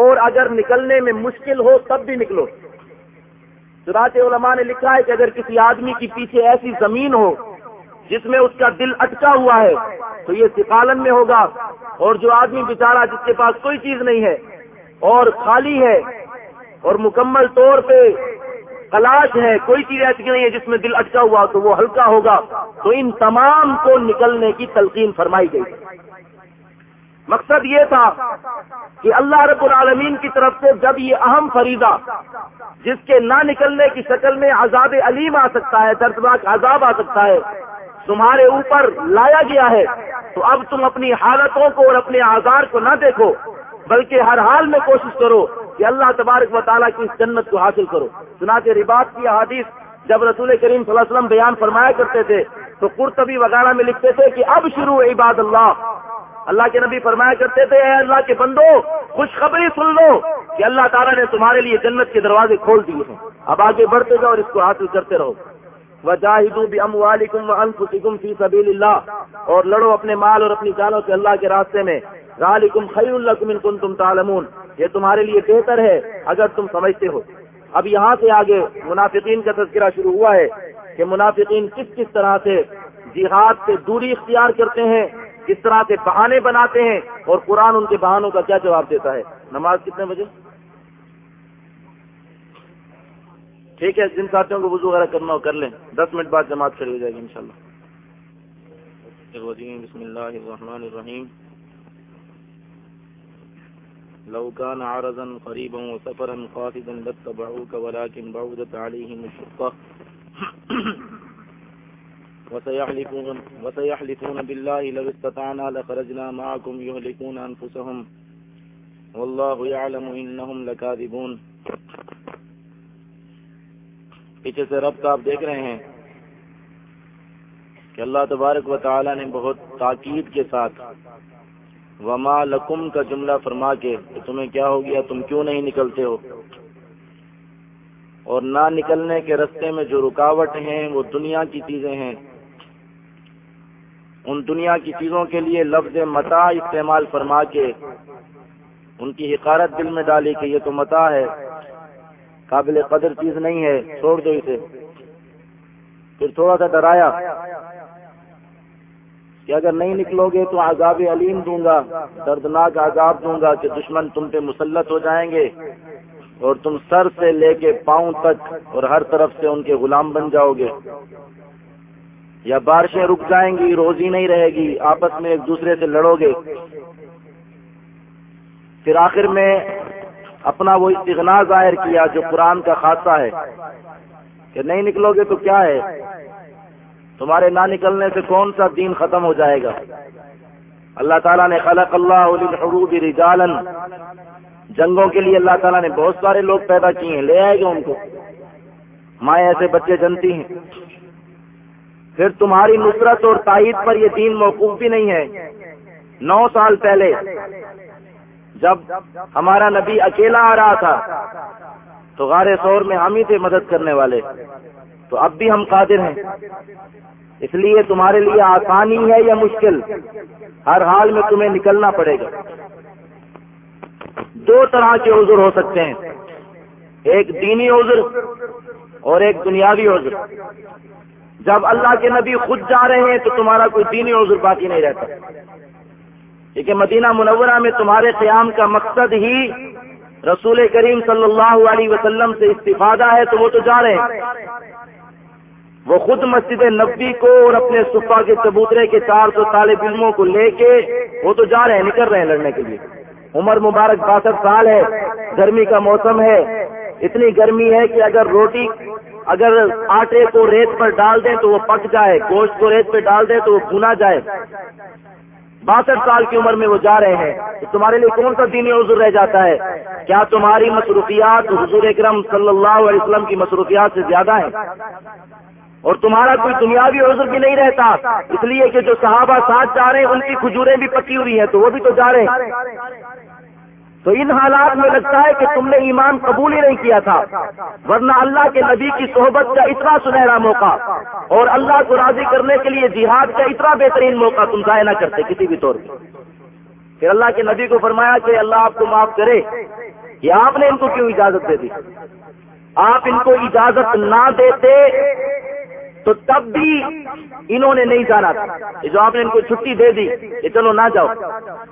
اور اگر نکلنے میں مشکل ہو تب بھی نکلو۔ چنانچہ علماء نے لکھا ہے کہ اگر کسی آدمی کی پیچھے ایسی زمین ہو جس میں اس کا دل اٹکا ہوا ہے، تو یہ سکالن میں ہوگا۔ اور جو آدمی بیچارہ جس کے پاس کوئی چیز نہیں ہے اور خالی ہے اور مکمل طور پہ کلاش ہے، کوئی چیز ایسی نہیں ہے جس میں دل اٹکا ہوا تو وہ ہلکا ہوگا، تو ان تمام کو نکلنے کی تلقین فرمائی گئی۔ مقصد یہ تھا کہ اللہ رب العالمین کی طرف سے جب یہ اہم فریضہ جس کے نہ نکلنے کی شکل میں عذاب علیم آ سکتا ہے، دردناک عذاب آ سکتا ہے، تمہارے اوپر لایا گیا ہے تو اب تم اپنی حالتوں کو اور اپنے آزار کو نہ دیکھو، بلکہ ہر حال میں کوشش کرو کہ اللہ تبارک و تعالیٰ کی اس جنت کو حاصل کرو۔ چنانچہ رباط کی حادث جب رسول کریم صلی اللہ علیہ وسلم بیان فرمایا کرتے تھے، تو قرطبی وغیرہ میں لکھتے تھے کہ اب شروع عباد اللہ۔ اللہ کے نبی فرمایا کرتے تھے، اے اللہ کے بندو، خوشخبری سن لو کہ اللہ تعالیٰ نے تمہارے لیے جنت کے دروازے کھول دیے ہیں۔ اب آگے بڑھتے جاؤ اور اس کو حاصل کرتے رہو۔ وجاہدو باموالکم وانفسکم فی سبیل اللہ اور لڑو اپنے مال اور اپنی جانوں سے اللہ کے راستے میں۔ ذالکم خیر لکم ان کنتم تعلمون۔ یہ تمہارے لیے بہتر ہے اگر تم سمجھتے ہو۔ اب یہاں سے آگے منافقین کا تذکرہ شروع ہوا ہے کہ منافقین کس کس طرح سے جہاد سے دوری اختیار کرتے ہیں، کس طرح سے بہانے بناتے ہیں اور قرآن ان کے بہانوں کا کیا جواب دیتا ہے۔ نماز کتنے بجے؟ ٹھیک ہے جن ساتھیوں کو وضو وغیرہ کرنا ہو کر لیں۔ دس منٹ بعد جماعت کھڑی ہو جائے گی ان شاء اللہ بسم اللہ الرحمن الرحیم۔ لو كان عرضا قريبا وسفرا قاصدا لاتبعوك ولكن بعدت عليهم الشقة. وسيحلفون, وسيحلفون بالله لو استطعنا لخرجنا معكم يهلكون أنفسهم والله يعلم إنهم لكاذبون پیچھے سے رب کا آپ دیکھ رہے ہیں کہ اللہ تبارک و تعالی نے بہت تاکید کے ساتھ وما لکم کا جملہ فرما کے کہ تمہیں کیا ہو گیا، تم کیوں نہیں نکلتے ہو؟ اور نہ نکلنے کے رستے میں جو رکاوٹ ہیں، وہ دنیا کی چیزیں ہیں۔ ان دنیا کی چیزوں کے لیے لفظ متا استعمال فرما کے، ان کی حقارت دل میں ڈالی کہ یہ تو متا ہے۔ قابل قدر چیز نہیں ہے، چھوڑ دو اسے۔ پھر تھوڑا سا ڈرایا۔ کہ اگر نہیں نکلو گے تو عذاب علیم دوں گا، دردناک عذاب دوں گا کہ دشمن تم پہ مسلط ہو جائیں گے اور تم سر سے لے کے پاؤں تک اور ہر طرف سے ان کے غلام بن جاؤ گے۔ یا بارشیں رک جائیں گی، روزی نہیں رہے گی، آپس میں ایک دوسرے سے لڑو گے۔ پھر آخر میں اپنا وہ استغنا ظاہر کیا جو قرآن کا خاصہ ہے کہ نہیں نکلو گے تو کیا ہے؟ تمہارے نہ نکلنے سے کون سا دین ختم ہو جائے گا؟ اللہ تعالیٰ نے خلق اللہ رجالن جنگوں کے لیے اللہ تعالیٰ نے بہت سارے لوگ پیدا کیے ہیں، لے آئے گا ان کو۔ مائیں ایسے بچے جنتی ہیں۔ پھر تمہاری نصرت اور تائید پر یہ دین موقوف بھی نہیں ہے۔ نو سال پہلے جب ہمارا نبی اکیلا آ رہا تھا، تو غار سور میں ہم ہی تھے مدد کرنے والے۔ تو اب بھی ہم قادر ہیں۔ اس لیے تمہارے لیے آسانی ہے یا مشکل؟ ہر حال میں تمہیں نکلنا پڑے گا۔ دو طرح کے عذر ہو سکتے ہیں۔ ایک دینی عذر اور ایک دنیاوی عذر۔ جب اللہ کے نبی خود جا رہے ہیں تو تمہارا کوئی دینی عذر باقی نہیں رہتا۔ کیونکہ مدینہ منورہ میں تمہارے قیام کا مقصد ہی رسول کریم صلی اللہ علیہ وسلم سے استفادہ ہے، تو وہ تو جا رہے ہیں۔ وہ خود مسجد نبی کو اور اپنے صفا کے چبوترے کے چار سو طالب علموں کو لے کے وہ تو جا رہے ہیں، نکل رہے ہیں لڑنے کے لیے۔ عمر مبارک باسٹھ سال ہے، گرمی کا موسم ہے۔ اتنی گرمی ہے کہ اگر روٹی، اگر آٹے کو ریت پر ڈال دیں تو وہ پک جائے، گوشت کو ریت پہ ڈال دیں تو وہ بھونا جائے۔ باسٹھ سال کی عمر میں وہ جا رہے ہیں، تو تمہارے لیے کون سا دینی عذر رہ جاتا ہے؟ کیا تمہاری مصروفیات حضور اکرم صلی اللہ علیہ وسلم کی مصروفیات سے زیادہ ہیں؟ اور تمہارا کوئی دنیاوی عذر بھی نہیں رہتا، اس لیے کہ جو صحابہ ساتھ جا رہے ہیں، ان کی کھجوریں بھی پکی ہوئی ہیں، تو وہ بھی تو جا رہے ہیں۔ تو ان حالات میں لگتا ہے کہ تم نے ایمان قبول ہی نہیں کیا تھا، ورنہ اللہ کے نبی کی صحبت کا اتنا سنہرا موقع اور اللہ کو راضی کرنے کے لیے جہاد کا اتنا بہترین موقع تم ضائع نہ کرتے کسی بھی طور پہ پھر اللہ کے نبی کو فرمایا کہ اللہ آپ کو معاف کرے یا آپ نے ان کو کیوں اجازت دے دی؟ آپ ان کو اجازت نہ دیتے تو تب بھی انہوں نے نہیں جانا تھا۔ جو آپ نے ان کو چھٹی دے دی کہ چلو نہ جاؤ۔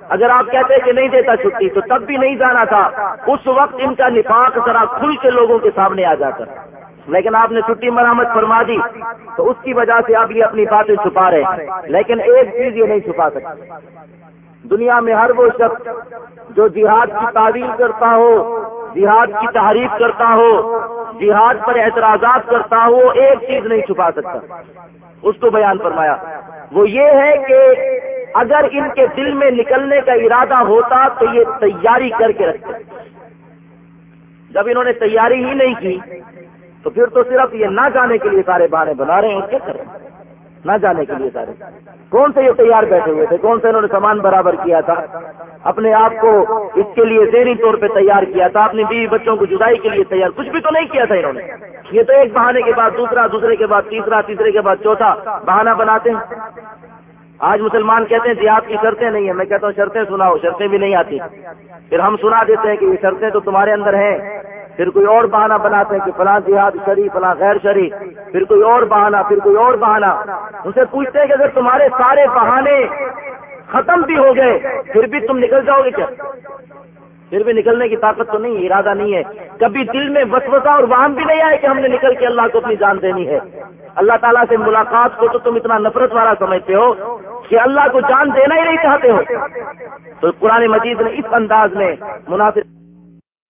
اگر آپ کہتے کہ نہیں دیتا چھٹی، تو تب بھی نہیں جانا تھا۔ اس وقت ان کا نفاق ذرا کھل کے لوگوں کے سامنے آ جاتا۔ لیکن آپ نے چھٹی مرامت فرما دی، تو اس کی وجہ سے آپ یہ اپنی باتیں چھپا رہے ہیں۔ لیکن ایک چیز یہ نہیں چھپا سکتے۔ دنیا میں ہر وہ شخص جو جہاد کی تعویل کرتا ہو جہاد کی تحریف کرتا ہو، جہاد پر اعتراضات کرتا ہو، ایک چیز نہیں چھپا سکتا۔ اس کو بیان فرمایا۔ وہ یہ ہے کہ اگر ان کے دل میں نکلنے کا ارادہ ہوتا تو یہ تیاری کر کے رکھتے۔ جب انہوں نے تیاری ہی نہیں کی، تو پھر تو صرف یہ نہ جانے کے لیے سارے بہانے بنا رہے ہیں، کیا کریں نہ جانے کے لیے سارے۔ کون سے یہ تیار بیٹھے ہوئے تھے؟ کون سے انہوں نے سامان برابر کیا تھا؟ اپنے آپ کو اس کے لیے ذہنی طور پہ تیار کیا تھا، اپنی بیوی بچوں کو جدائی کے لیے تیار، کچھ بھی تو نہیں کیا تھا انہوں نے۔ یہ تو ایک بہانے کے بعد، دوسرا، دوسرے کے بعد، تیسرا، تیسرے کے بعد، چوتھا بہانہ بناتے ہیں۔ آج مسلمان کہتے ہیں جہاد کی شرطیں نہیں ہیں، میں کہتا ہوں شرطیں سناؤ، شرطیں بھی نہیں آتی۔ پھر ہم سنا دیتے ہیں کہ یہ شرطیں تو تمہارے اندر ہیں۔ پھر کوئی اور بہانہ بناتے ہیں کہ فلاں جہاد شریف، فلاں غیر شریف۔ پھر کوئی اور بہانہ، پھر کوئی اور بہانہ۔ ان سے پوچھتے ہیں کہ اگر تمہارے سارے بہانے ختم بھی ہو گئے، پھر بھی تم نکل جاؤ گے کیا؟ پھر بھی نکلنے کی طاقت تو نہیں، ارادہ نہیں ہے۔ کبھی دل میں وسوسہ اور وہم بھی نہیں آئے کہ ہم نے نکل کے اللہ کو اپنی جان دینی ہے۔ اللہ تعالیٰ سے ملاقات کو تو تم اتنا نفرت والا سمجھتے ہو کہ اللہ کو جان دینا ہی نہیں چاہتے ہو۔ تو قرآن مجید نے اس انداز میں مناسب